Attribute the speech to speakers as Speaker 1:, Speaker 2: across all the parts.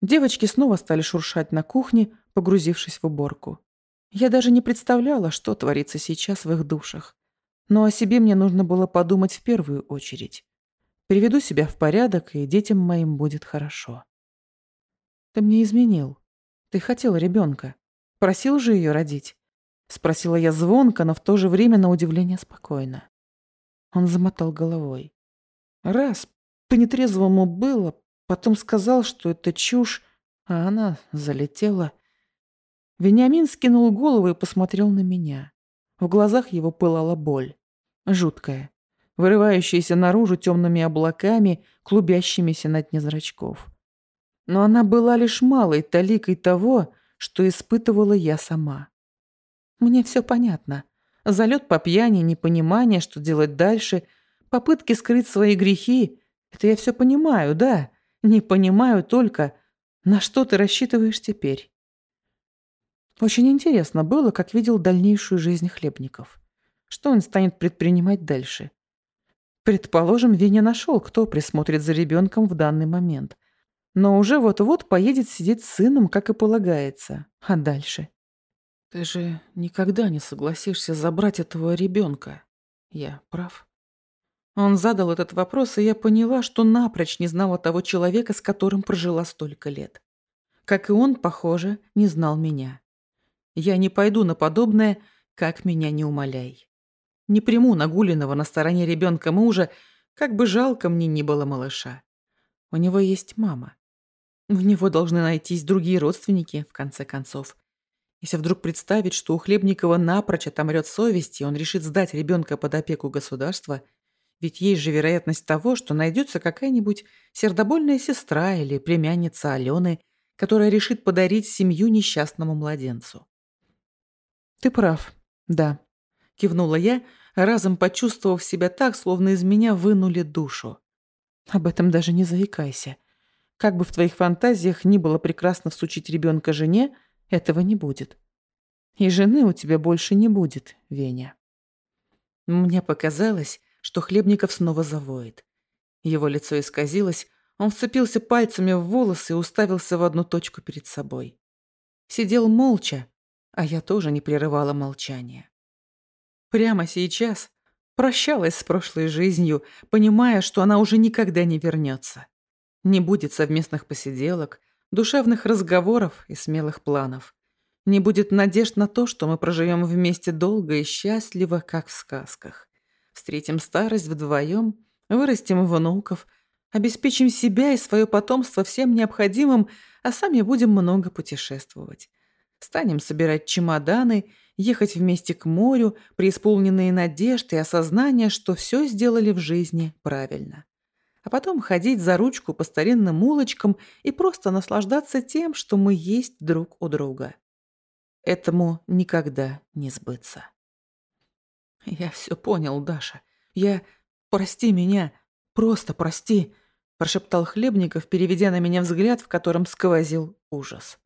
Speaker 1: Девочки снова стали шуршать на кухне, погрузившись в уборку. Я даже не представляла, что творится сейчас в их душах. Но о себе мне нужно было подумать в первую очередь. Приведу себя в порядок, и детям моим будет хорошо. Ты мне изменил. Ты хотел ребенка. Просил же ее родить. Спросила я звонко, но в то же время на удивление спокойно. Он замотал головой. Раз, по нетрезвому было, потом сказал, что это чушь, а она залетела. Вениамин скинул голову и посмотрел на меня. В глазах его пылала боль. Жуткая, вырывающаяся наружу темными облаками, клубящимися на дне зрачков. Но она была лишь малой таликой того, что испытывала я сама. Мне все понятно. Залет по пьяни, непонимание, что делать дальше, попытки скрыть свои грехи — это я все понимаю, да. Не понимаю только, на что ты рассчитываешь теперь. Очень интересно было, как видел дальнейшую жизнь хлебников. Что он станет предпринимать дальше? Предположим, Веня нашел, кто присмотрит за ребенком в данный момент. Но уже вот-вот поедет сидеть с сыном, как и полагается. А дальше? Ты же никогда не согласишься забрать этого ребенка. Я прав? Он задал этот вопрос, и я поняла, что напрочь не знала того человека, с которым прожила столько лет. Как и он, похоже, не знал меня. Я не пойду на подобное, как меня не умоляй. Не приму нагуленного на стороне ребенка мужа, как бы жалко мне ни было малыша. У него есть мама. У него должны найтись другие родственники, в конце концов. Если вдруг представить, что у Хлебникова напрочь отомрет совесть, и он решит сдать ребенка под опеку государства, ведь есть же вероятность того, что найдется какая-нибудь сердобольная сестра или племянница Алены, которая решит подарить семью несчастному младенцу. «Ты прав, да», — кивнула я, разом почувствовав себя так, словно из меня вынули душу. «Об этом даже не заикайся. Как бы в твоих фантазиях ни было прекрасно всучить ребенка жене, этого не будет. И жены у тебя больше не будет, Веня». Мне показалось, что Хлебников снова завоет. Его лицо исказилось, он вцепился пальцами в волосы и уставился в одну точку перед собой. Сидел молча, а я тоже не прерывала молчание. Прямо сейчас прощалась с прошлой жизнью, понимая, что она уже никогда не вернется. Не будет совместных посиделок, душевных разговоров и смелых планов. Не будет надежд на то, что мы проживем вместе долго и счастливо, как в сказках. Встретим старость вдвоем, вырастим внуков, обеспечим себя и свое потомство всем необходимым, а сами будем много путешествовать. Станем собирать чемоданы, ехать вместе к морю, преисполненные надежд и осознания, что все сделали в жизни правильно. А потом ходить за ручку по старинным улочкам и просто наслаждаться тем, что мы есть друг у друга. Этому никогда не сбыться. «Я все понял, Даша. Я... Прости меня. Просто прости», – прошептал Хлебников, переведя на меня взгляд, в котором сквозил ужас.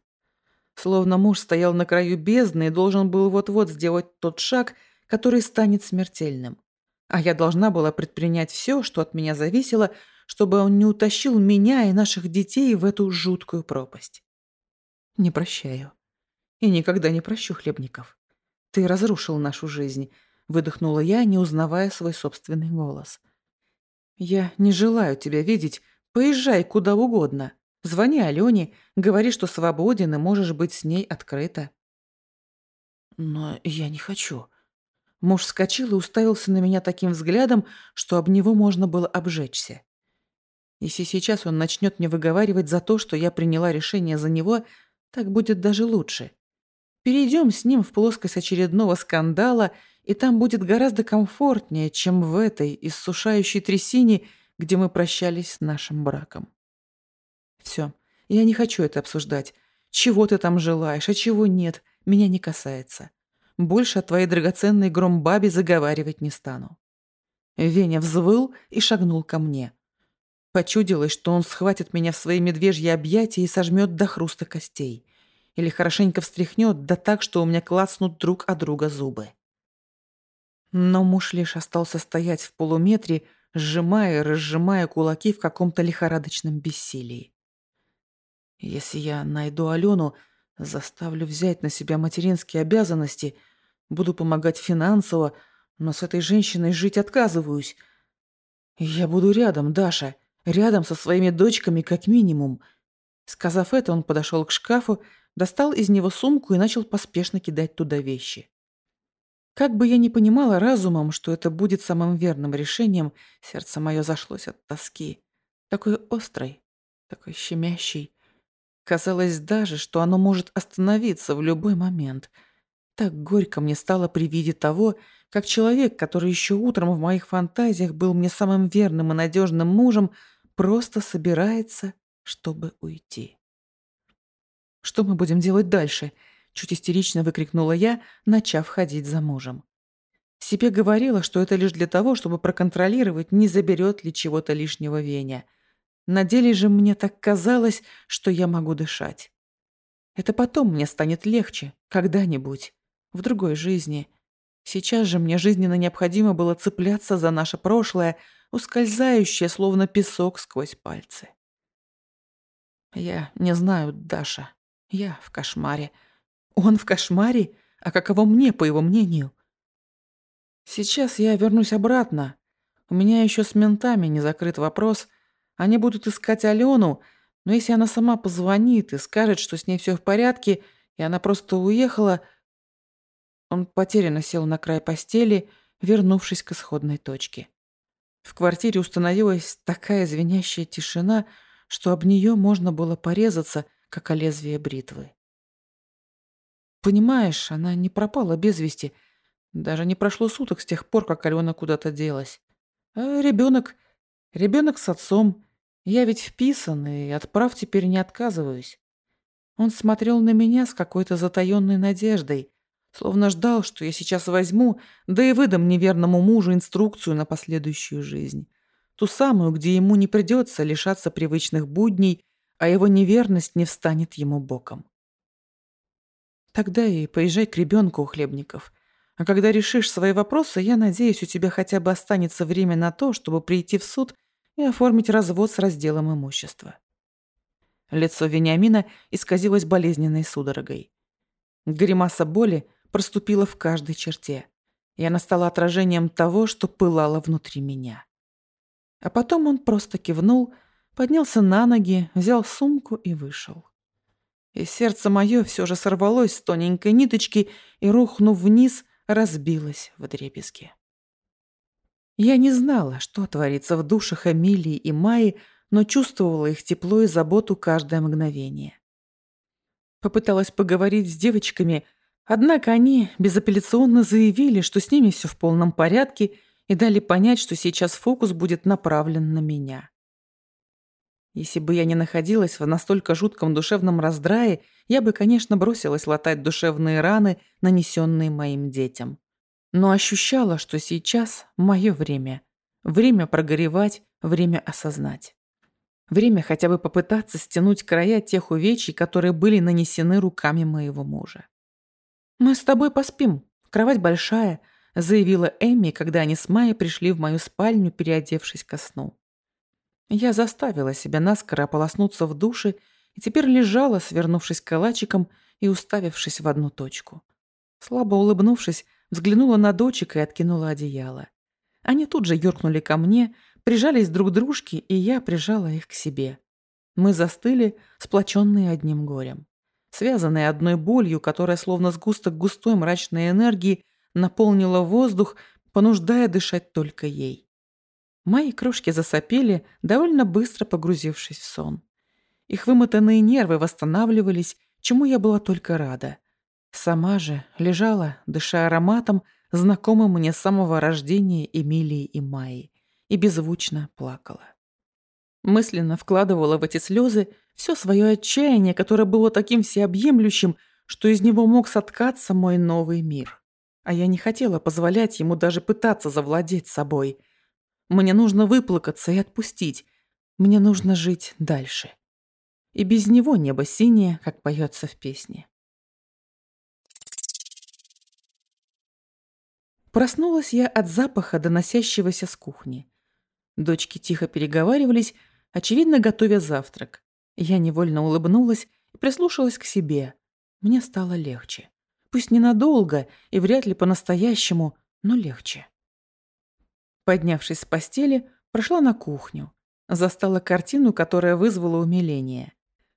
Speaker 1: Словно муж стоял на краю бездны и должен был вот-вот сделать тот шаг, который станет смертельным. А я должна была предпринять все, что от меня зависело, чтобы он не утащил меня и наших детей в эту жуткую пропасть. Не прощаю. И никогда не прощу хлебников. Ты разрушил нашу жизнь, выдохнула я, не узнавая свой собственный голос. Я не желаю тебя видеть. Поезжай куда угодно. Звони Алене, говори, что свободен и можешь быть с ней открыто. Но я не хочу. Муж вскочил и уставился на меня таким взглядом, что об него можно было обжечься. Если сейчас он начнет мне выговаривать за то, что я приняла решение за него, так будет даже лучше. Перейдем с ним в плоскость очередного скандала, и там будет гораздо комфортнее, чем в этой иссушающей трясине, где мы прощались с нашим браком. Все, я не хочу это обсуждать. Чего ты там желаешь, а чего нет, меня не касается. Больше о твоей драгоценной громбабе заговаривать не стану. Веня взвыл и шагнул ко мне. Почудилось, что он схватит меня в свои медвежьи объятия и сожмет до хруста костей. Или хорошенько встряхнет, да так, что у меня клацнут друг от друга зубы. Но муж лишь остался стоять в полуметре, сжимая и разжимая кулаки в каком-то лихорадочном бессилии. Если я найду Алену, заставлю взять на себя материнские обязанности, буду помогать финансово, но с этой женщиной жить отказываюсь. Я буду рядом, Даша, рядом со своими дочками как минимум. Сказав это, он подошел к шкафу, достал из него сумку и начал поспешно кидать туда вещи. Как бы я ни понимала разумом, что это будет самым верным решением, сердце мое зашлось от тоски. Такой острой, такой щемящей. Казалось даже, что оно может остановиться в любой момент. Так горько мне стало при виде того, как человек, который еще утром в моих фантазиях был мне самым верным и надежным мужем, просто собирается, чтобы уйти. «Что мы будем делать дальше?» — чуть истерично выкрикнула я, начав ходить за мужем. Себе говорила, что это лишь для того, чтобы проконтролировать, не заберет ли чего-то лишнего Веня. На деле же мне так казалось, что я могу дышать. Это потом мне станет легче, когда-нибудь, в другой жизни. Сейчас же мне жизненно необходимо было цепляться за наше прошлое, ускользающее, словно песок сквозь пальцы. Я не знаю, Даша. Я в кошмаре. Он в кошмаре? А каково мне, по его мнению? Сейчас я вернусь обратно. У меня еще с ментами не закрыт вопрос. Они будут искать Алену, но если она сама позвонит и скажет, что с ней все в порядке, и она просто уехала... Он потерянно сел на край постели, вернувшись к исходной точке. В квартире установилась такая звенящая тишина, что об нее можно было порезаться, как о лезвие бритвы. Понимаешь, она не пропала без вести. Даже не прошло суток с тех пор, как Алена куда-то делась. А ребенок... Ребенок с отцом. Я ведь вписан, и отправ теперь не отказываюсь. Он смотрел на меня с какой-то затаённой надеждой, словно ждал, что я сейчас возьму, да и выдам неверному мужу инструкцию на последующую жизнь. Ту самую, где ему не придется лишаться привычных будней а его неверность не встанет ему боком. Тогда и поезжай к ребенку у хлебников. А когда решишь свои вопросы, я надеюсь, у тебя хотя бы останется время на то, чтобы прийти в суд и оформить развод с разделом имущества. Лицо Вениамина исказилось болезненной судорогой. Гримаса боли проступила в каждой черте, и она стала отражением того, что пылало внутри меня. А потом он просто кивнул, поднялся на ноги, взял сумку и вышел. И сердце мое все же сорвалось с тоненькой ниточки и, рухнув вниз, разбилось в дребезги. Я не знала, что творится в душах Эмилии и Майи, но чувствовала их тепло и заботу каждое мгновение. Попыталась поговорить с девочками, однако они безапелляционно заявили, что с ними все в полном порядке и дали понять, что сейчас фокус будет направлен на меня. Если бы я не находилась в настолько жутком душевном раздрае, я бы, конечно, бросилась латать душевные раны, нанесенные моим детям. Но ощущала, что сейчас мое время. Время прогоревать, время осознать. Время хотя бы попытаться стянуть края тех увечий, которые были нанесены руками моего мужа. «Мы с тобой поспим. Кровать большая», — заявила Эми, когда они с Майей пришли в мою спальню, переодевшись ко сну. Я заставила себя наскоро ополоснуться в душе и теперь лежала, свернувшись калачиком и уставившись в одну точку. Слабо улыбнувшись, взглянула на дочек и откинула одеяло. Они тут же юркнули ко мне, прижались друг к дружке, и я прижала их к себе. Мы застыли, сплоченные одним горем. Связанные одной болью, которая словно сгусток густой мрачной энергии наполнила воздух, понуждая дышать только ей. Мои крошки засопели, довольно быстро погрузившись в сон. Их вымотанные нервы восстанавливались, чему я была только рада. Сама же лежала, дыша ароматом, знакомым мне с самого рождения Эмилии и Майи, и беззвучно плакала. Мысленно вкладывала в эти слезы все свое отчаяние, которое было таким всеобъемлющим, что из него мог соткаться мой новый мир. А я не хотела позволять ему даже пытаться завладеть собой – мне нужно выплакаться и отпустить. Мне нужно жить дальше. И без него небо синее, как поется в песне. Проснулась я от запаха, доносящегося с кухни. Дочки тихо переговаривались, очевидно, готовя завтрак. Я невольно улыбнулась и прислушалась к себе. Мне стало легче. Пусть ненадолго и вряд ли по-настоящему, но легче. Поднявшись с постели, прошла на кухню. Застала картину, которая вызвала умиление.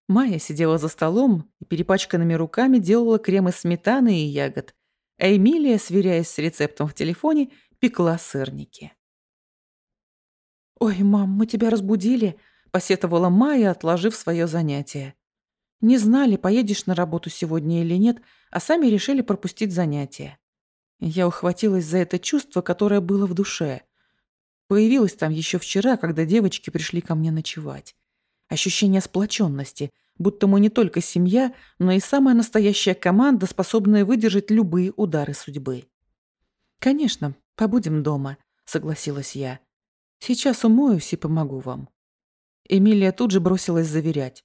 Speaker 1: Майя сидела за столом и перепачканными руками делала крем из сметаны и ягод, а Эмилия, сверяясь с рецептом в телефоне, пекла сырники. «Ой, мам, мы тебя разбудили», — посетовала Майя, отложив свое занятие. «Не знали, поедешь на работу сегодня или нет, а сами решили пропустить занятие». Я ухватилась за это чувство, которое было в душе. Появилось там еще вчера, когда девочки пришли ко мне ночевать. Ощущение сплоченности, будто мы не только семья, но и самая настоящая команда, способная выдержать любые удары судьбы. «Конечно, побудем дома», — согласилась я. «Сейчас умоюсь и помогу вам». Эмилия тут же бросилась заверять.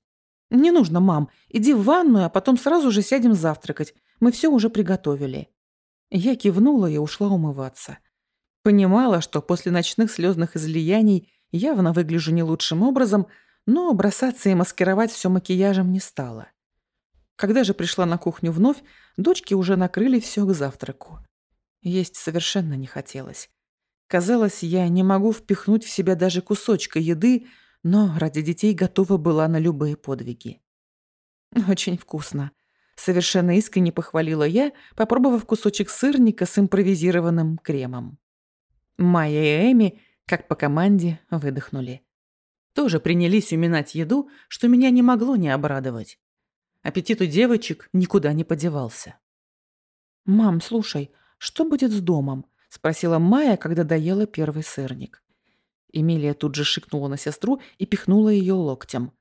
Speaker 1: «Не нужно, мам. Иди в ванную, а потом сразу же сядем завтракать. Мы все уже приготовили». Я кивнула и ушла умываться. Понимала, что после ночных слезных излияний явно выгляжу не лучшим образом, но бросаться и маскировать все макияжем не стала. Когда же пришла на кухню вновь, дочки уже накрыли все к завтраку. Есть совершенно не хотелось. Казалось, я не могу впихнуть в себя даже кусочка еды, но ради детей готова была на любые подвиги. Очень вкусно. Совершенно искренне похвалила я, попробовав кусочек сырника с импровизированным кремом. Майя и Эми, как по команде, выдохнули. Тоже принялись уминать еду, что меня не могло не обрадовать. Аппетит у девочек никуда не подевался. «Мам, слушай, что будет с домом?» – спросила Майя, когда доела первый сырник. Эмилия тут же шикнула на сестру и пихнула ее локтем.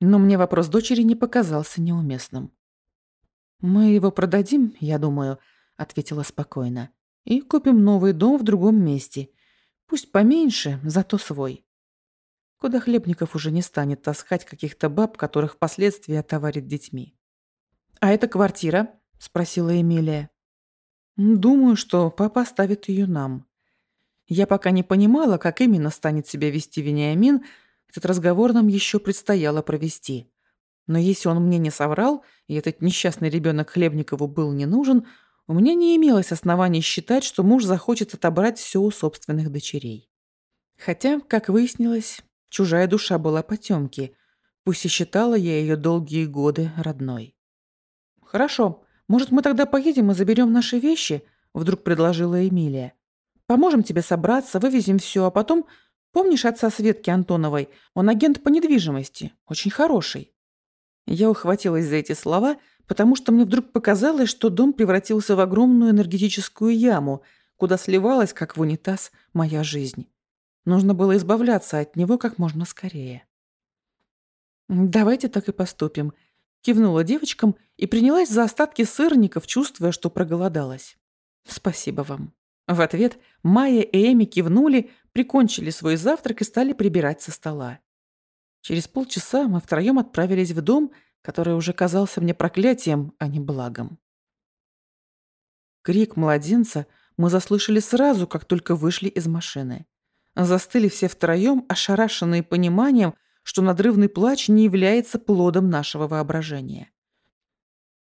Speaker 1: Но мне вопрос дочери не показался неуместным. «Мы его продадим, я думаю», — ответила спокойно. «И купим новый дом в другом месте. Пусть поменьше, зато свой. Куда Хлебников уже не станет таскать каких-то баб, которых впоследствии отоварит детьми». «А это квартира?» — спросила Эмилия. «Думаю, что папа оставит ее нам». Я пока не понимала, как именно станет себя вести Вениамин, этот разговор нам еще предстояло провести. Но если он мне не соврал, и этот несчастный ребенок Хлебникову был не нужен, у меня не имелось оснований считать, что муж захочет отобрать все у собственных дочерей. Хотя, как выяснилось, чужая душа была потемки, пусть и считала я ее долгие годы родной. «Хорошо, может, мы тогда поедем и заберем наши вещи?» – вдруг предложила Эмилия. «Поможем тебе собраться, вывезем все, а потом... Помнишь отца Светки Антоновой? Он агент по недвижимости, очень хороший». Я ухватилась за эти слова, потому что мне вдруг показалось, что дом превратился в огромную энергетическую яму, куда сливалась, как в унитаз, моя жизнь. Нужно было избавляться от него как можно скорее. «Давайте так и поступим», — кивнула девочкам и принялась за остатки сырников, чувствуя, что проголодалась. «Спасибо вам». В ответ Майя и Эми кивнули, прикончили свой завтрак и стали прибирать со стола. Через полчаса мы втроем отправились в дом, который уже казался мне проклятием, а не благом. Крик младенца мы заслышали сразу, как только вышли из машины. Застыли все втроем, ошарашенные пониманием, что надрывный плач не является плодом нашего воображения.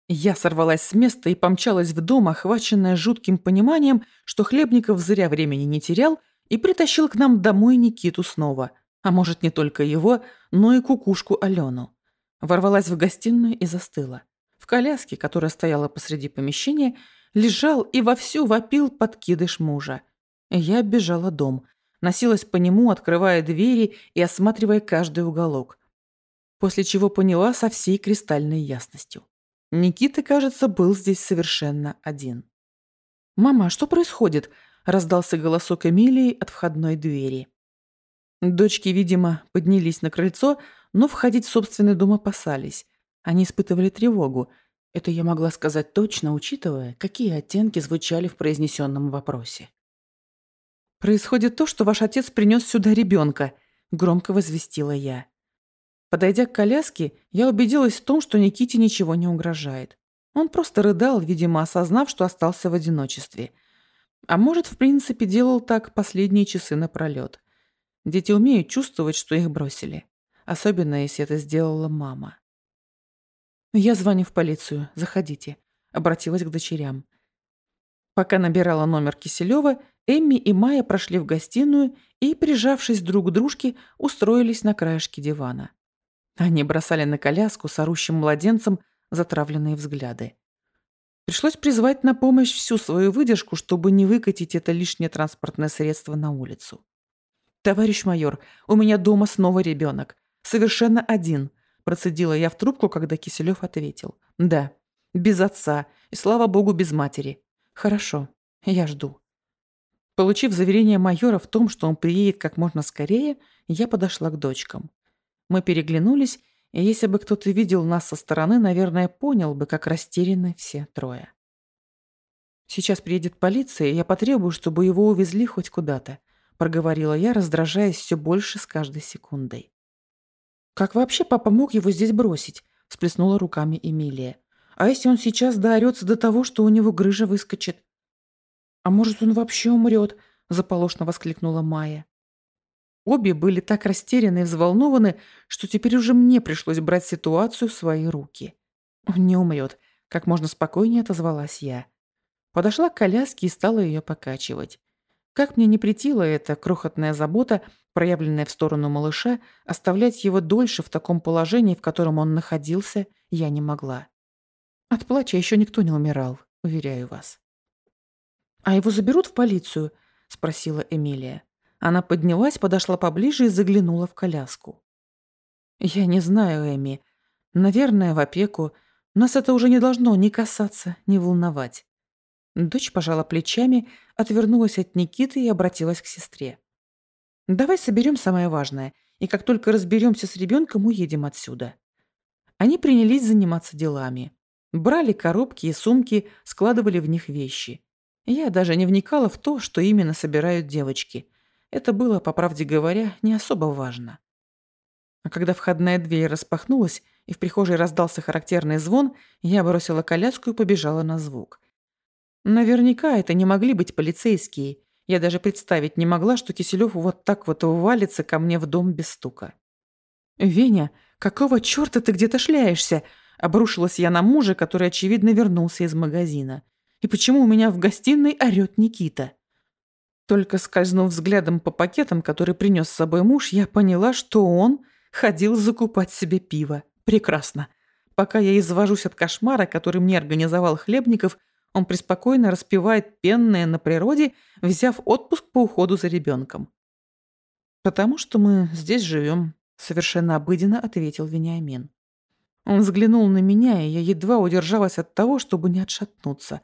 Speaker 1: Я сорвалась с места и помчалась в дом, охваченная жутким пониманием, что Хлебников зря времени не терял и притащил к нам домой Никиту снова – а может, не только его, но и кукушку Алену. Ворвалась в гостиную и застыла. В коляске, которая стояла посреди помещения, лежал и вовсю вопил подкидыш мужа. Я оббежала дом, носилась по нему, открывая двери и осматривая каждый уголок. После чего поняла со всей кристальной ясностью. Никита, кажется, был здесь совершенно один. «Мама, а что происходит?» – раздался голосок Эмилии от входной двери. Дочки, видимо, поднялись на крыльцо, но входить в собственный дом опасались. Они испытывали тревогу. Это я могла сказать точно, учитывая, какие оттенки звучали в произнесенном вопросе. «Происходит то, что ваш отец принес сюда ребенка», — громко возвестила я. Подойдя к коляске, я убедилась в том, что Никите ничего не угрожает. Он просто рыдал, видимо, осознав, что остался в одиночестве. А может, в принципе, делал так последние часы напролет. Дети умеют чувствовать, что их бросили. Особенно если это сделала мама. «Я звоню в полицию. Заходите», — обратилась к дочерям. Пока набирала номер Киселева, Эмми и Майя прошли в гостиную и, прижавшись друг к дружке, устроились на краешке дивана. Они бросали на коляску с орущим младенцем затравленные взгляды. Пришлось призвать на помощь всю свою выдержку, чтобы не выкатить это лишнее транспортное средство на улицу. «Товарищ майор, у меня дома снова ребенок. Совершенно один», – процедила я в трубку, когда Киселев ответил. «Да, без отца и, слава богу, без матери. «Хорошо, я жду». Получив заверение майора в том, что он приедет как можно скорее, я подошла к дочкам. Мы переглянулись, и если бы кто-то видел нас со стороны, наверное, понял бы, как растеряны все трое. «Сейчас приедет полиция, и я потребую, чтобы его увезли хоть куда-то», проговорила я, раздражаясь все больше с каждой секундой. «Как вообще папа мог его здесь бросить?» всплеснула руками Эмилия. А если он сейчас доорется до того, что у него грыжа выскочит? А может, он вообще умрет? Заполошно воскликнула Майя. Обе были так растеряны и взволнованы, что теперь уже мне пришлось брать ситуацию в свои руки. «Он не умрет», — как можно спокойнее отозвалась я. Подошла к коляске и стала ее покачивать. Как мне не претила эта крохотная забота, проявленная в сторону малыша, оставлять его дольше в таком положении, в котором он находился, я не могла. От плача еще никто не умирал, уверяю вас. «А его заберут в полицию?» – спросила Эмилия. Она поднялась, подошла поближе и заглянула в коляску. «Я не знаю, Эми. Наверное, в опеку. Нас это уже не должно ни касаться, ни волновать». Дочь пожала плечами, отвернулась от Никиты и обратилась к сестре. «Давай соберем самое важное, и как только разберемся с ребенком, уедем отсюда». Они принялись заниматься делами. Брали коробки и сумки, складывали в них вещи. Я даже не вникала в то, что именно собирают девочки. Это было, по правде говоря, не особо важно. А когда входная дверь распахнулась и в прихожей раздался характерный звон, я бросила коляску и побежала на звук. Наверняка это не могли быть полицейские. Я даже представить не могла, что Киселёв вот так вот валится ко мне в дом без стука. «Веня, какого чёрта ты где-то шляешься?» Обрушилась я на мужа, который, очевидно, вернулся из магазина. И почему у меня в гостиной орёт Никита? Только скользнув взглядом по пакетам, который принес с собой муж, я поняла, что он ходил закупать себе пиво. Прекрасно. Пока я извожусь от кошмара, который мне организовал Хлебников, он преспокойно распивает пенное на природе, взяв отпуск по уходу за ребенком. «Потому что мы здесь живем», — совершенно обыденно ответил Вениамин. Он взглянул на меня, и я едва удержалась от того, чтобы не отшатнуться.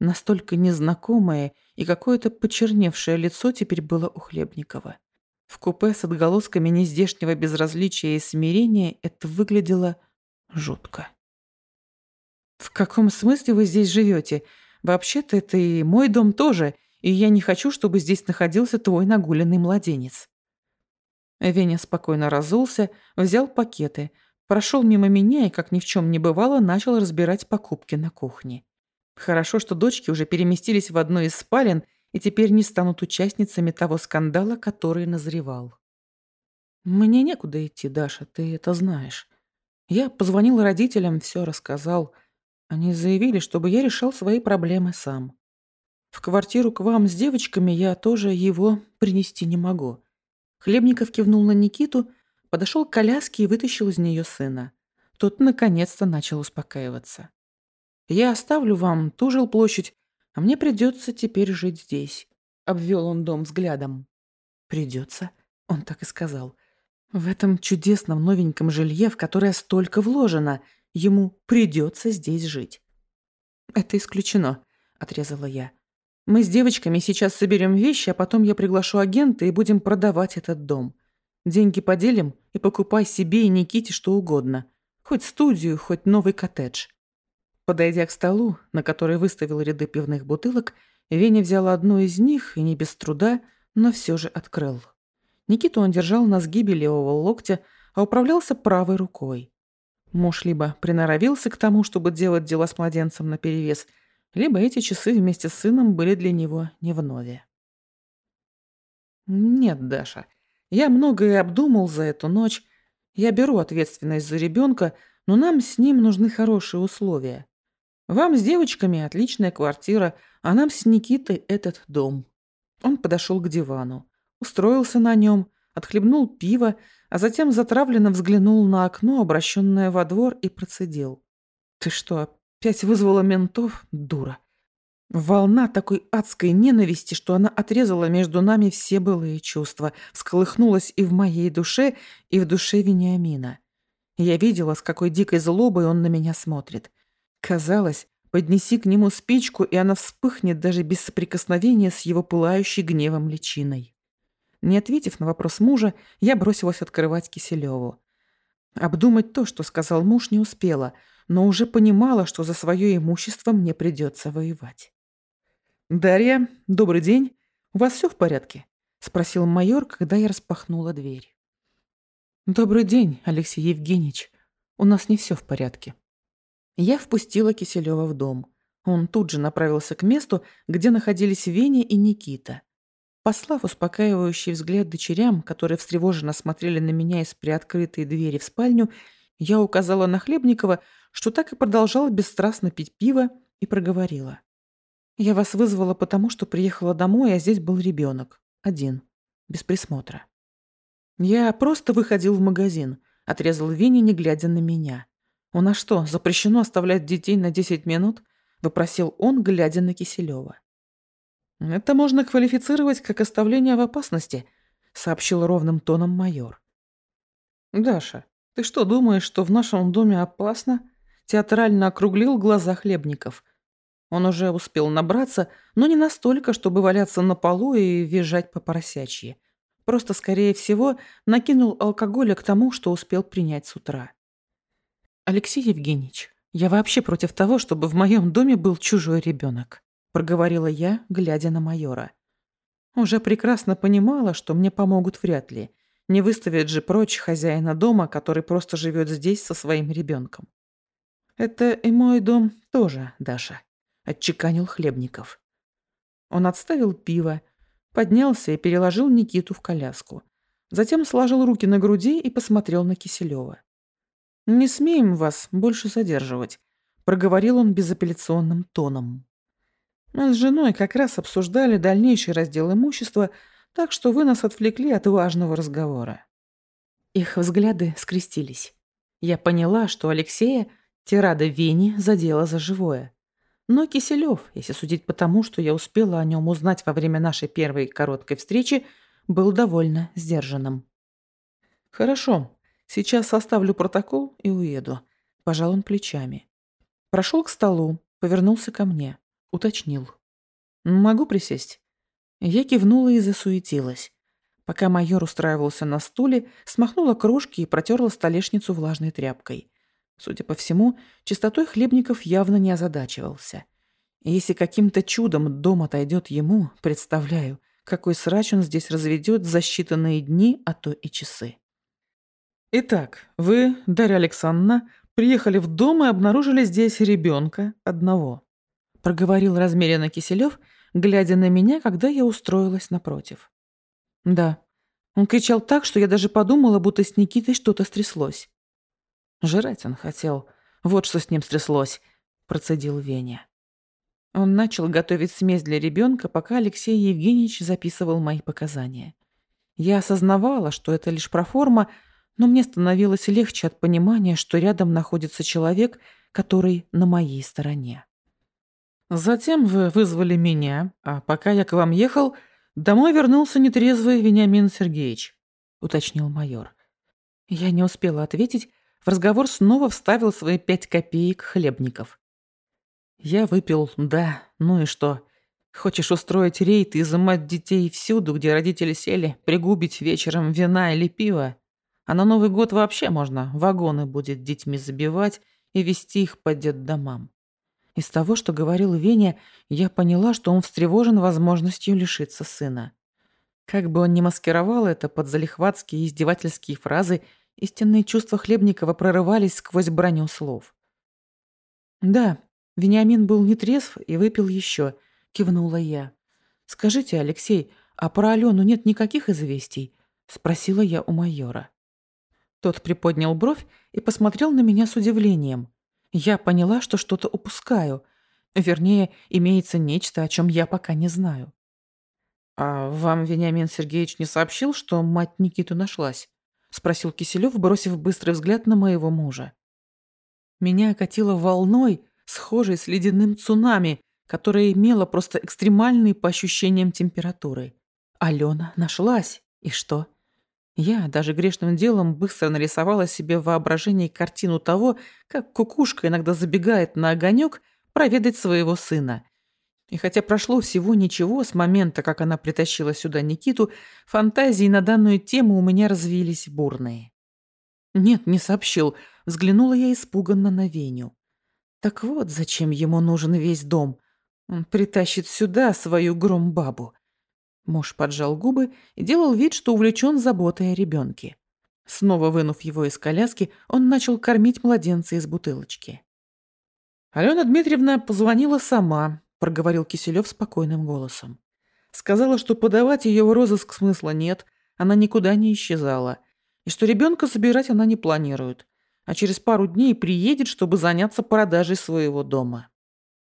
Speaker 1: Настолько незнакомое и какое-то почерневшее лицо теперь было у Хлебникова. В купе с отголосками нездешнего безразличия и смирения это выглядело жутко. «В каком смысле вы здесь живете? Вообще-то это и мой дом тоже, и я не хочу, чтобы здесь находился твой нагуленный младенец». Веня спокойно разулся, взял пакеты – Прошел мимо меня и, как ни в чем не бывало, начал разбирать покупки на кухне. Хорошо, что дочки уже переместились в одну из спален и теперь не станут участницами того скандала, который назревал. «Мне некуда идти, Даша, ты это знаешь. Я позвонил родителям, все рассказал. Они заявили, чтобы я решал свои проблемы сам. В квартиру к вам с девочками я тоже его принести не могу». Хлебников кивнул на Никиту, подошел к коляске и вытащил из нее сына. Тот наконец-то начал успокаиваться. «Я оставлю вам ту жилплощадь, а мне придется теперь жить здесь», — обвел он дом взглядом. «Придется», — он так и сказал. «В этом чудесном новеньком жилье, в которое столько вложено, ему придется здесь жить». «Это исключено», — отрезала я. «Мы с девочками сейчас соберем вещи, а потом я приглашу агента и будем продавать этот дом. Деньги поделим и покупай себе и Никите что угодно. Хоть студию, хоть новый коттедж. Подойдя к столу, на который выставил ряды пивных бутылок, Веня взял одну из них и не без труда, но все же открыл. Никиту он держал на сгибе левого локтя, а управлялся правой рукой. Муж либо приноровился к тому, чтобы делать дела с младенцем наперевес, либо эти часы вместе с сыном были для него не вновь. «Нет, Даша», я многое обдумал за эту ночь. Я беру ответственность за ребенка, но нам с ним нужны хорошие условия. Вам с девочками отличная квартира, а нам с Никитой этот дом». Он подошел к дивану, устроился на нем, отхлебнул пиво, а затем затравленно взглянул на окно, обращенное во двор, и процедил. «Ты что, опять вызвала ментов, дура?» Волна такой адской ненависти, что она отрезала между нами все былые чувства, всколыхнулась и в моей душе, и в душе Вениамина. Я видела, с какой дикой злобой он на меня смотрит. Казалось, поднеси к нему спичку, и она вспыхнет даже без соприкосновения с его пылающей гневом личиной. Не ответив на вопрос мужа, я бросилась открывать Киселеву. Обдумать то, что сказал муж, не успела, но уже понимала, что за свое имущество мне придется воевать. «Дарья, добрый день. У вас все в порядке?» — спросил майор, когда я распахнула дверь. «Добрый день, Алексей Евгеньевич. У нас не все в порядке». Я впустила Киселева в дом. Он тут же направился к месту, где находились Веня и Никита. Послав успокаивающий взгляд дочерям, которые встревоженно смотрели на меня из приоткрытой двери в спальню, я указала на Хлебникова, что так и продолжала бесстрастно пить пиво, и проговорила. Я вас вызвала потому, что приехала домой, а здесь был ребенок. Один. Без присмотра. Я просто выходил в магазин. Отрезал Винни, не глядя на меня. «У нас что, запрещено оставлять детей на 10 минут?» Вопросил он, глядя на Киселева. «Это можно квалифицировать как оставление в опасности», сообщил ровным тоном майор. «Даша, ты что, думаешь, что в нашем доме опасно?» Театрально округлил глаза Хлебников. Он уже успел набраться, но не настолько, чтобы валяться на полу и визжать по поросячьи. Просто, скорее всего, накинул алкоголя к тому, что успел принять с утра. «Алексей Евгеньевич, я вообще против того, чтобы в моем доме был чужой ребенок», проговорила я, глядя на майора. Уже прекрасно понимала, что мне помогут вряд ли. Не выставят же прочь хозяина дома, который просто живет здесь со своим ребенком. Это и мой дом тоже, Даша отчеканил Хлебников. Он отставил пиво, поднялся и переложил Никиту в коляску. Затем сложил руки на груди и посмотрел на Киселева. «Не смеем вас больше задерживать», — проговорил он безапелляционным тоном. «Мы с женой как раз обсуждали дальнейший раздел имущества, так что вы нас отвлекли от важного разговора». Их взгляды скрестились. Я поняла, что Алексея тирада Вени задела за живое. Но Киселев, если судить по тому, что я успела о нем узнать во время нашей первой короткой встречи, был довольно сдержанным. «Хорошо, сейчас составлю протокол и уеду», – пожал он плечами. Прошел к столу, повернулся ко мне, уточнил. «Могу присесть?» Я кивнула и засуетилась. Пока майор устраивался на стуле, смахнула крошки и протерла столешницу влажной тряпкой – Судя по всему, чистотой Хлебников явно не озадачивался. Если каким-то чудом дом отойдет ему, представляю, какой срач он здесь разведет за считанные дни, а то и часы. Итак, вы, Дарья Александровна, приехали в дом и обнаружили здесь ребенка одного. Проговорил размеренно Киселев, глядя на меня, когда я устроилась напротив. Да. Он кричал так, что я даже подумала, будто с Никитой что-то стряслось. Жрать он хотел. Вот что с ним стряслось, процедил Веня. Он начал готовить смесь для ребенка, пока Алексей Евгеньевич записывал мои показания. Я осознавала, что это лишь проформа, но мне становилось легче от понимания, что рядом находится человек, который на моей стороне. Затем вы вызвали меня, а пока я к вам ехал, домой вернулся нетрезвый Вениамин Сергеевич, уточнил майор. Я не успела ответить, в разговор снова вставил свои пять копеек хлебников. Я выпил, да, ну и что? Хочешь устроить рейд и изымать детей всюду, где родители сели, пригубить вечером вина или пива? А на Новый год вообще можно вагоны будет детьми забивать и вести их по детдомам. Из того, что говорил Веня, я поняла, что он встревожен возможностью лишиться сына. Как бы он ни маскировал это под залихватские издевательские фразы Истинные чувства Хлебникова прорывались сквозь броню слов. «Да, Вениамин был нетрезв и выпил еще», — кивнула я. «Скажите, Алексей, а про Алену нет никаких известий?» — спросила я у майора. Тот приподнял бровь и посмотрел на меня с удивлением. Я поняла, что что-то упускаю. Вернее, имеется нечто, о чем я пока не знаю. «А вам Вениамин Сергеевич не сообщил, что мать Никиту нашлась?» — спросил Киселев, бросив быстрый взгляд на моего мужа. Меня окатило волной, схожей с ледяным цунами, которое имело просто экстремальные по ощущениям температуры. Алена нашлась. И что? Я даже грешным делом быстро нарисовала себе в воображении картину того, как кукушка иногда забегает на огонек проведать своего сына. И хотя прошло всего ничего с момента, как она притащила сюда Никиту, фантазии на данную тему у меня развились бурные. «Нет, не сообщил», — взглянула я испуганно на Веню. «Так вот, зачем ему нужен весь дом. Он притащит сюда свою громбабу. Муж поджал губы и делал вид, что увлечен заботой о ребенке. Снова вынув его из коляски, он начал кормить младенца из бутылочки. «Алена Дмитриевна позвонила сама», — проговорил Киселев спокойным голосом. «Сказала, что подавать ее в розыск смысла нет, она никуда не исчезала, и что ребенка собирать она не планирует, а через пару дней приедет, чтобы заняться продажей своего дома».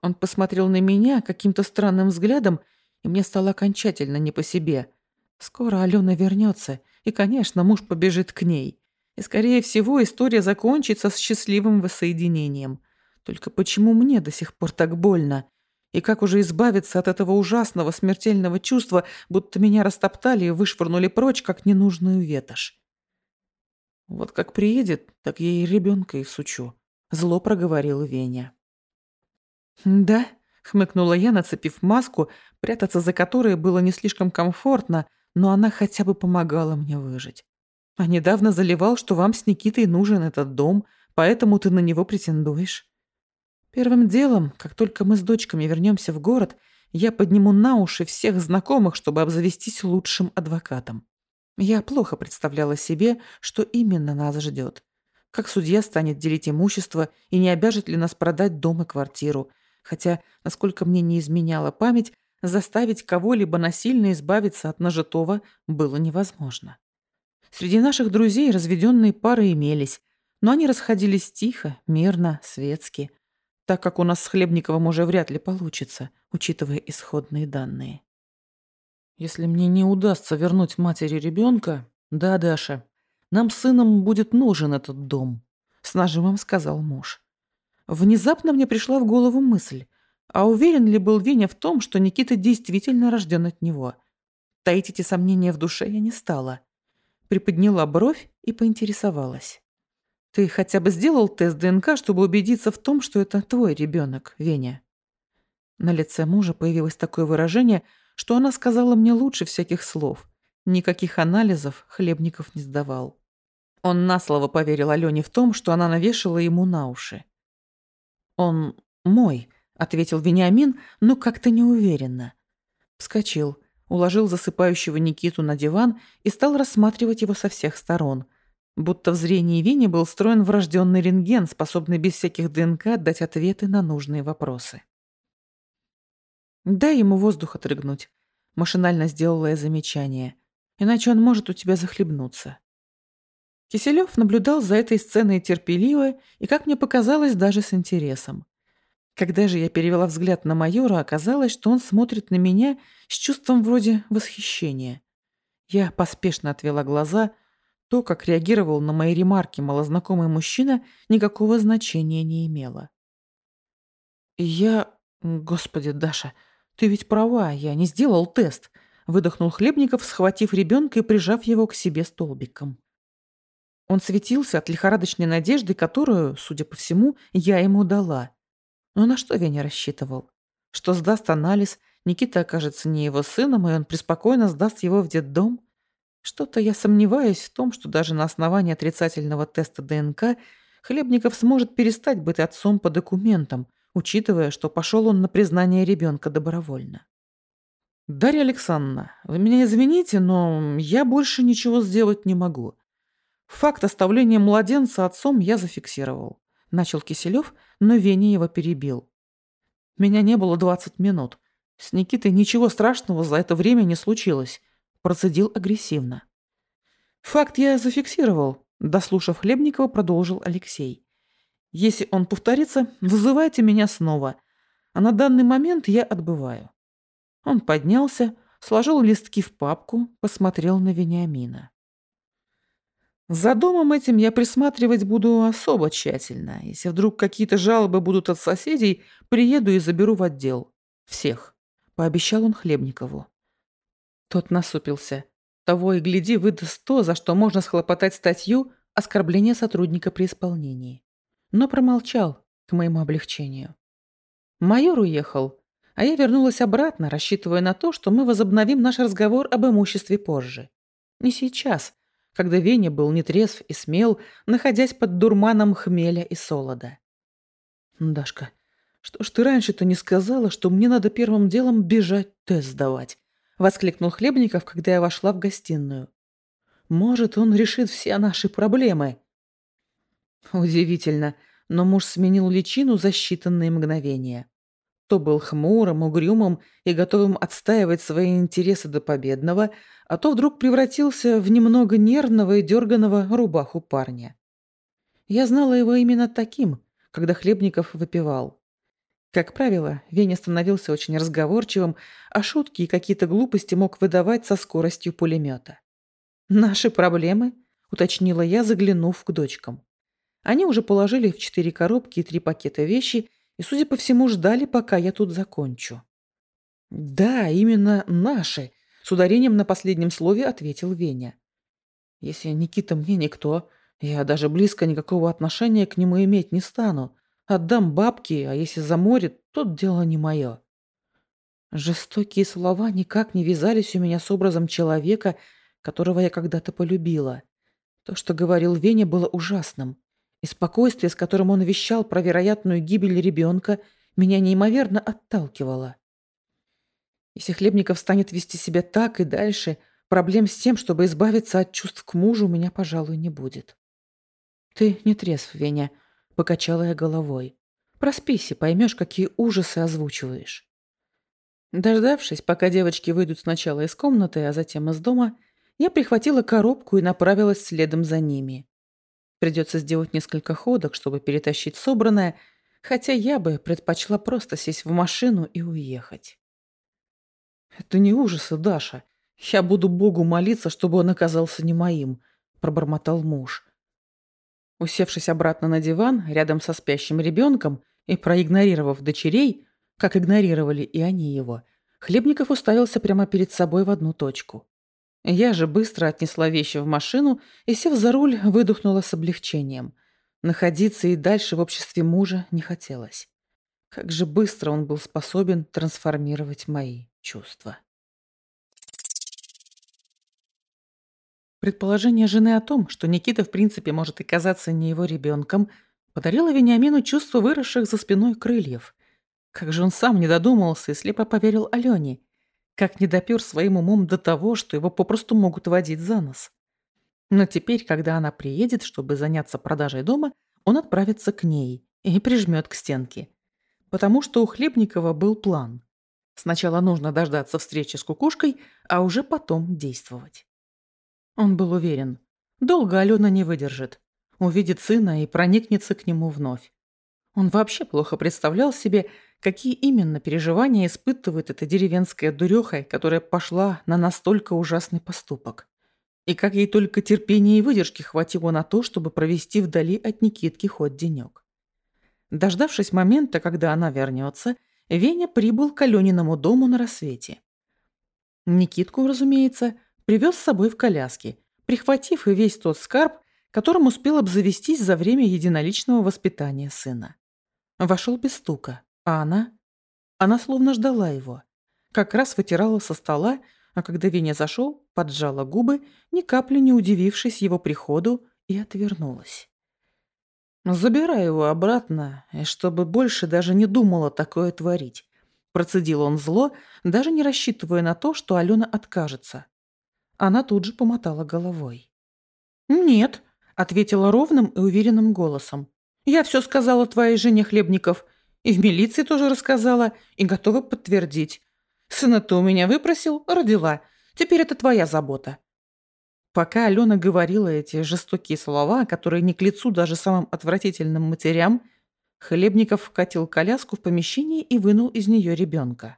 Speaker 1: Он посмотрел на меня каким-то странным взглядом и мне стало окончательно не по себе. Скоро Алена вернется, и, конечно, муж побежит к ней. И, скорее всего, история закончится с счастливым воссоединением. Только почему мне до сих пор так больно? И как уже избавиться от этого ужасного смертельного чувства, будто меня растоптали и вышвырнули прочь, как ненужную ветошь? Вот как приедет, так я ей ребенка и сучу. Зло проговорил Веня. «Да?» Хмыкнула я, нацепив маску, прятаться за которой было не слишком комфортно, но она хотя бы помогала мне выжить. А недавно заливал, что вам с Никитой нужен этот дом, поэтому ты на него претендуешь. Первым делом, как только мы с дочками вернемся в город, я подниму на уши всех знакомых, чтобы обзавестись лучшим адвокатом. Я плохо представляла себе, что именно нас ждет. Как судья станет делить имущество и не обяжет ли нас продать дом и квартиру – хотя, насколько мне не изменяла память, заставить кого-либо насильно избавиться от нажитого было невозможно. Среди наших друзей разведенные пары имелись, но они расходились тихо, мирно, светски, так как у нас с Хлебниковым уже вряд ли получится, учитывая исходные данные. Если мне не удастся вернуть матери ребенка, да, Даша, нам сыном будет нужен этот дом, с нажимом сказал муж. Внезапно мне пришла в голову мысль, а уверен ли был Веня в том, что Никита действительно рожден от него? Таить эти сомнения в душе я не стала. Приподняла бровь и поинтересовалась. «Ты хотя бы сделал тест ДНК, чтобы убедиться в том, что это твой ребенок, Веня?» На лице мужа появилось такое выражение, что она сказала мне лучше всяких слов. Никаких анализов Хлебников не сдавал. Он на слово поверил Алене в том, что она навешала ему на уши. «Он мой», — ответил Вениамин, но как-то неуверенно. Вскочил, уложил засыпающего Никиту на диван и стал рассматривать его со всех сторон. Будто в зрении Вени был встроен врожденный рентген, способный без всяких ДНК дать ответы на нужные вопросы. «Дай ему воздух отрыгнуть», — машинально сделала я замечание. «Иначе он может у тебя захлебнуться». Киселев наблюдал за этой сценой терпеливо и, как мне показалось, даже с интересом. Когда же я перевела взгляд на майора, оказалось, что он смотрит на меня с чувством вроде восхищения. Я поспешно отвела глаза. То, как реагировал на мои ремарки малознакомый мужчина, никакого значения не имело. «Я... Господи, Даша, ты ведь права, я не сделал тест», — выдохнул Хлебников, схватив ребенка и прижав его к себе столбиком. Он светился от лихорадочной надежды, которую, судя по всему, я ему дала. Но на что Веня рассчитывал? Что сдаст анализ, Никита окажется не его сыном, и он преспокойно сдаст его в детдом? Что-то я сомневаюсь в том, что даже на основании отрицательного теста ДНК Хлебников сможет перестать быть отцом по документам, учитывая, что пошел он на признание ребенка добровольно. «Дарья Александровна, вы меня извините, но я больше ничего сделать не могу. Факт оставления младенца отцом я зафиксировал. Начал Киселев, но Веня его перебил. Меня не было 20 минут. С Никитой ничего страшного за это время не случилось. Процедил агрессивно. Факт я зафиксировал. Дослушав Хлебникова, продолжил Алексей. «Если он повторится, вызывайте меня снова. А на данный момент я отбываю». Он поднялся, сложил листки в папку, посмотрел на Вениамина. За домом этим я присматривать буду особо тщательно. Если вдруг какие-то жалобы будут от соседей, приеду и заберу в отдел. Всех. Пообещал он Хлебникову. Тот насупился. Того и гляди, выдаст то, за что можно схлопотать статью «Оскорбление сотрудника при исполнении». Но промолчал, к моему облегчению. Майор уехал, а я вернулась обратно, рассчитывая на то, что мы возобновим наш разговор об имуществе позже. Не сейчас, когда Веня был нетрезв и смел, находясь под дурманом хмеля и солода. «Дашка, что ж ты раньше-то не сказала, что мне надо первым делом бежать тест сдавать?» — воскликнул Хлебников, когда я вошла в гостиную. «Может, он решит все наши проблемы?» Удивительно, но муж сменил личину за считанные мгновения. То был хмурым, угрюмым и готовым отстаивать свои интересы до победного, а то вдруг превратился в немного нервного и дерганого рубаху парня. Я знала его именно таким, когда Хлебников выпивал. Как правило, Веня становился очень разговорчивым, а шутки и какие-то глупости мог выдавать со скоростью пулемета. «Наши проблемы?» – уточнила я, заглянув к дочкам. Они уже положили в четыре коробки и три пакета вещи и, судя по всему, ждали, пока я тут закончу. «Да, именно наши», — с ударением на последнем слове ответил Веня. «Если Никита мне никто, я даже близко никакого отношения к нему иметь не стану. Отдам бабки, а если заморит, то дело не мое». Жестокие слова никак не вязались у меня с образом человека, которого я когда-то полюбила. То, что говорил Веня, было ужасным. И спокойствие, с которым он вещал про вероятную гибель ребенка, меня неимоверно отталкивало. Если Хлебников станет вести себя так и дальше, проблем с тем, чтобы избавиться от чувств к мужу, у меня, пожалуй, не будет. «Ты не трезв, Веня», — покачала я головой. «Проспись и поймешь, какие ужасы озвучиваешь». Дождавшись, пока девочки выйдут сначала из комнаты, а затем из дома, я прихватила коробку и направилась следом за ними. Придется сделать несколько ходок, чтобы перетащить собранное, хотя я бы предпочла просто сесть в машину и уехать. «Это не ужасы, Даша. Я буду Богу молиться, чтобы он оказался не моим», — пробормотал муж. Усевшись обратно на диван, рядом со спящим ребенком и проигнорировав дочерей, как игнорировали и они его, Хлебников уставился прямо перед собой в одну точку. Я же быстро отнесла вещи в машину и, сев за руль, выдохнула с облегчением. Находиться и дальше в обществе мужа не хотелось. Как же быстро он был способен трансформировать мои чувства. Предположение жены о том, что Никита в принципе может оказаться не его ребенком, подарило Вениамину чувство выросших за спиной крыльев. Как же он сам не додумался и слепо поверил Алене, как не допер своим умом до того, что его попросту могут водить за нос. Но теперь, когда она приедет, чтобы заняться продажей дома, он отправится к ней и прижмет к стенке. Потому что у Хлебникова был план. Сначала нужно дождаться встречи с кукушкой, а уже потом действовать. Он был уверен. Долго Алена не выдержит. Увидит сына и проникнется к нему вновь. Он вообще плохо представлял себе, какие именно переживания испытывает эта деревенская дуреха, которая пошла на настолько ужасный поступок. И как ей только терпения и выдержки хватило на то, чтобы провести вдали от Никитки хоть денек. Дождавшись момента, когда она вернется, Веня прибыл к Алениному дому на рассвете. Никитку, разумеется, привез с собой в коляске, прихватив и весь тот скарб, которым успел обзавестись за время единоличного воспитания сына. Вошел без стука, а она... Она словно ждала его. Как раз вытирала со стола, а когда Веня зашел, поджала губы, ни капли не удивившись его приходу, и отвернулась. «Забирай его обратно, и чтобы больше даже не думала такое творить», процедил он зло, даже не рассчитывая на то, что Алена откажется. Она тут же помотала головой. «Нет», — ответила ровным и уверенным голосом. Я все сказала твоей жене Хлебников. И в милиции тоже рассказала, и готова подтвердить. Сына ты у меня выпросил, родила. Теперь это твоя забота». Пока Алена говорила эти жестокие слова, которые не к лицу даже самым отвратительным матерям, Хлебников вкатил коляску в помещение и вынул из нее ребенка.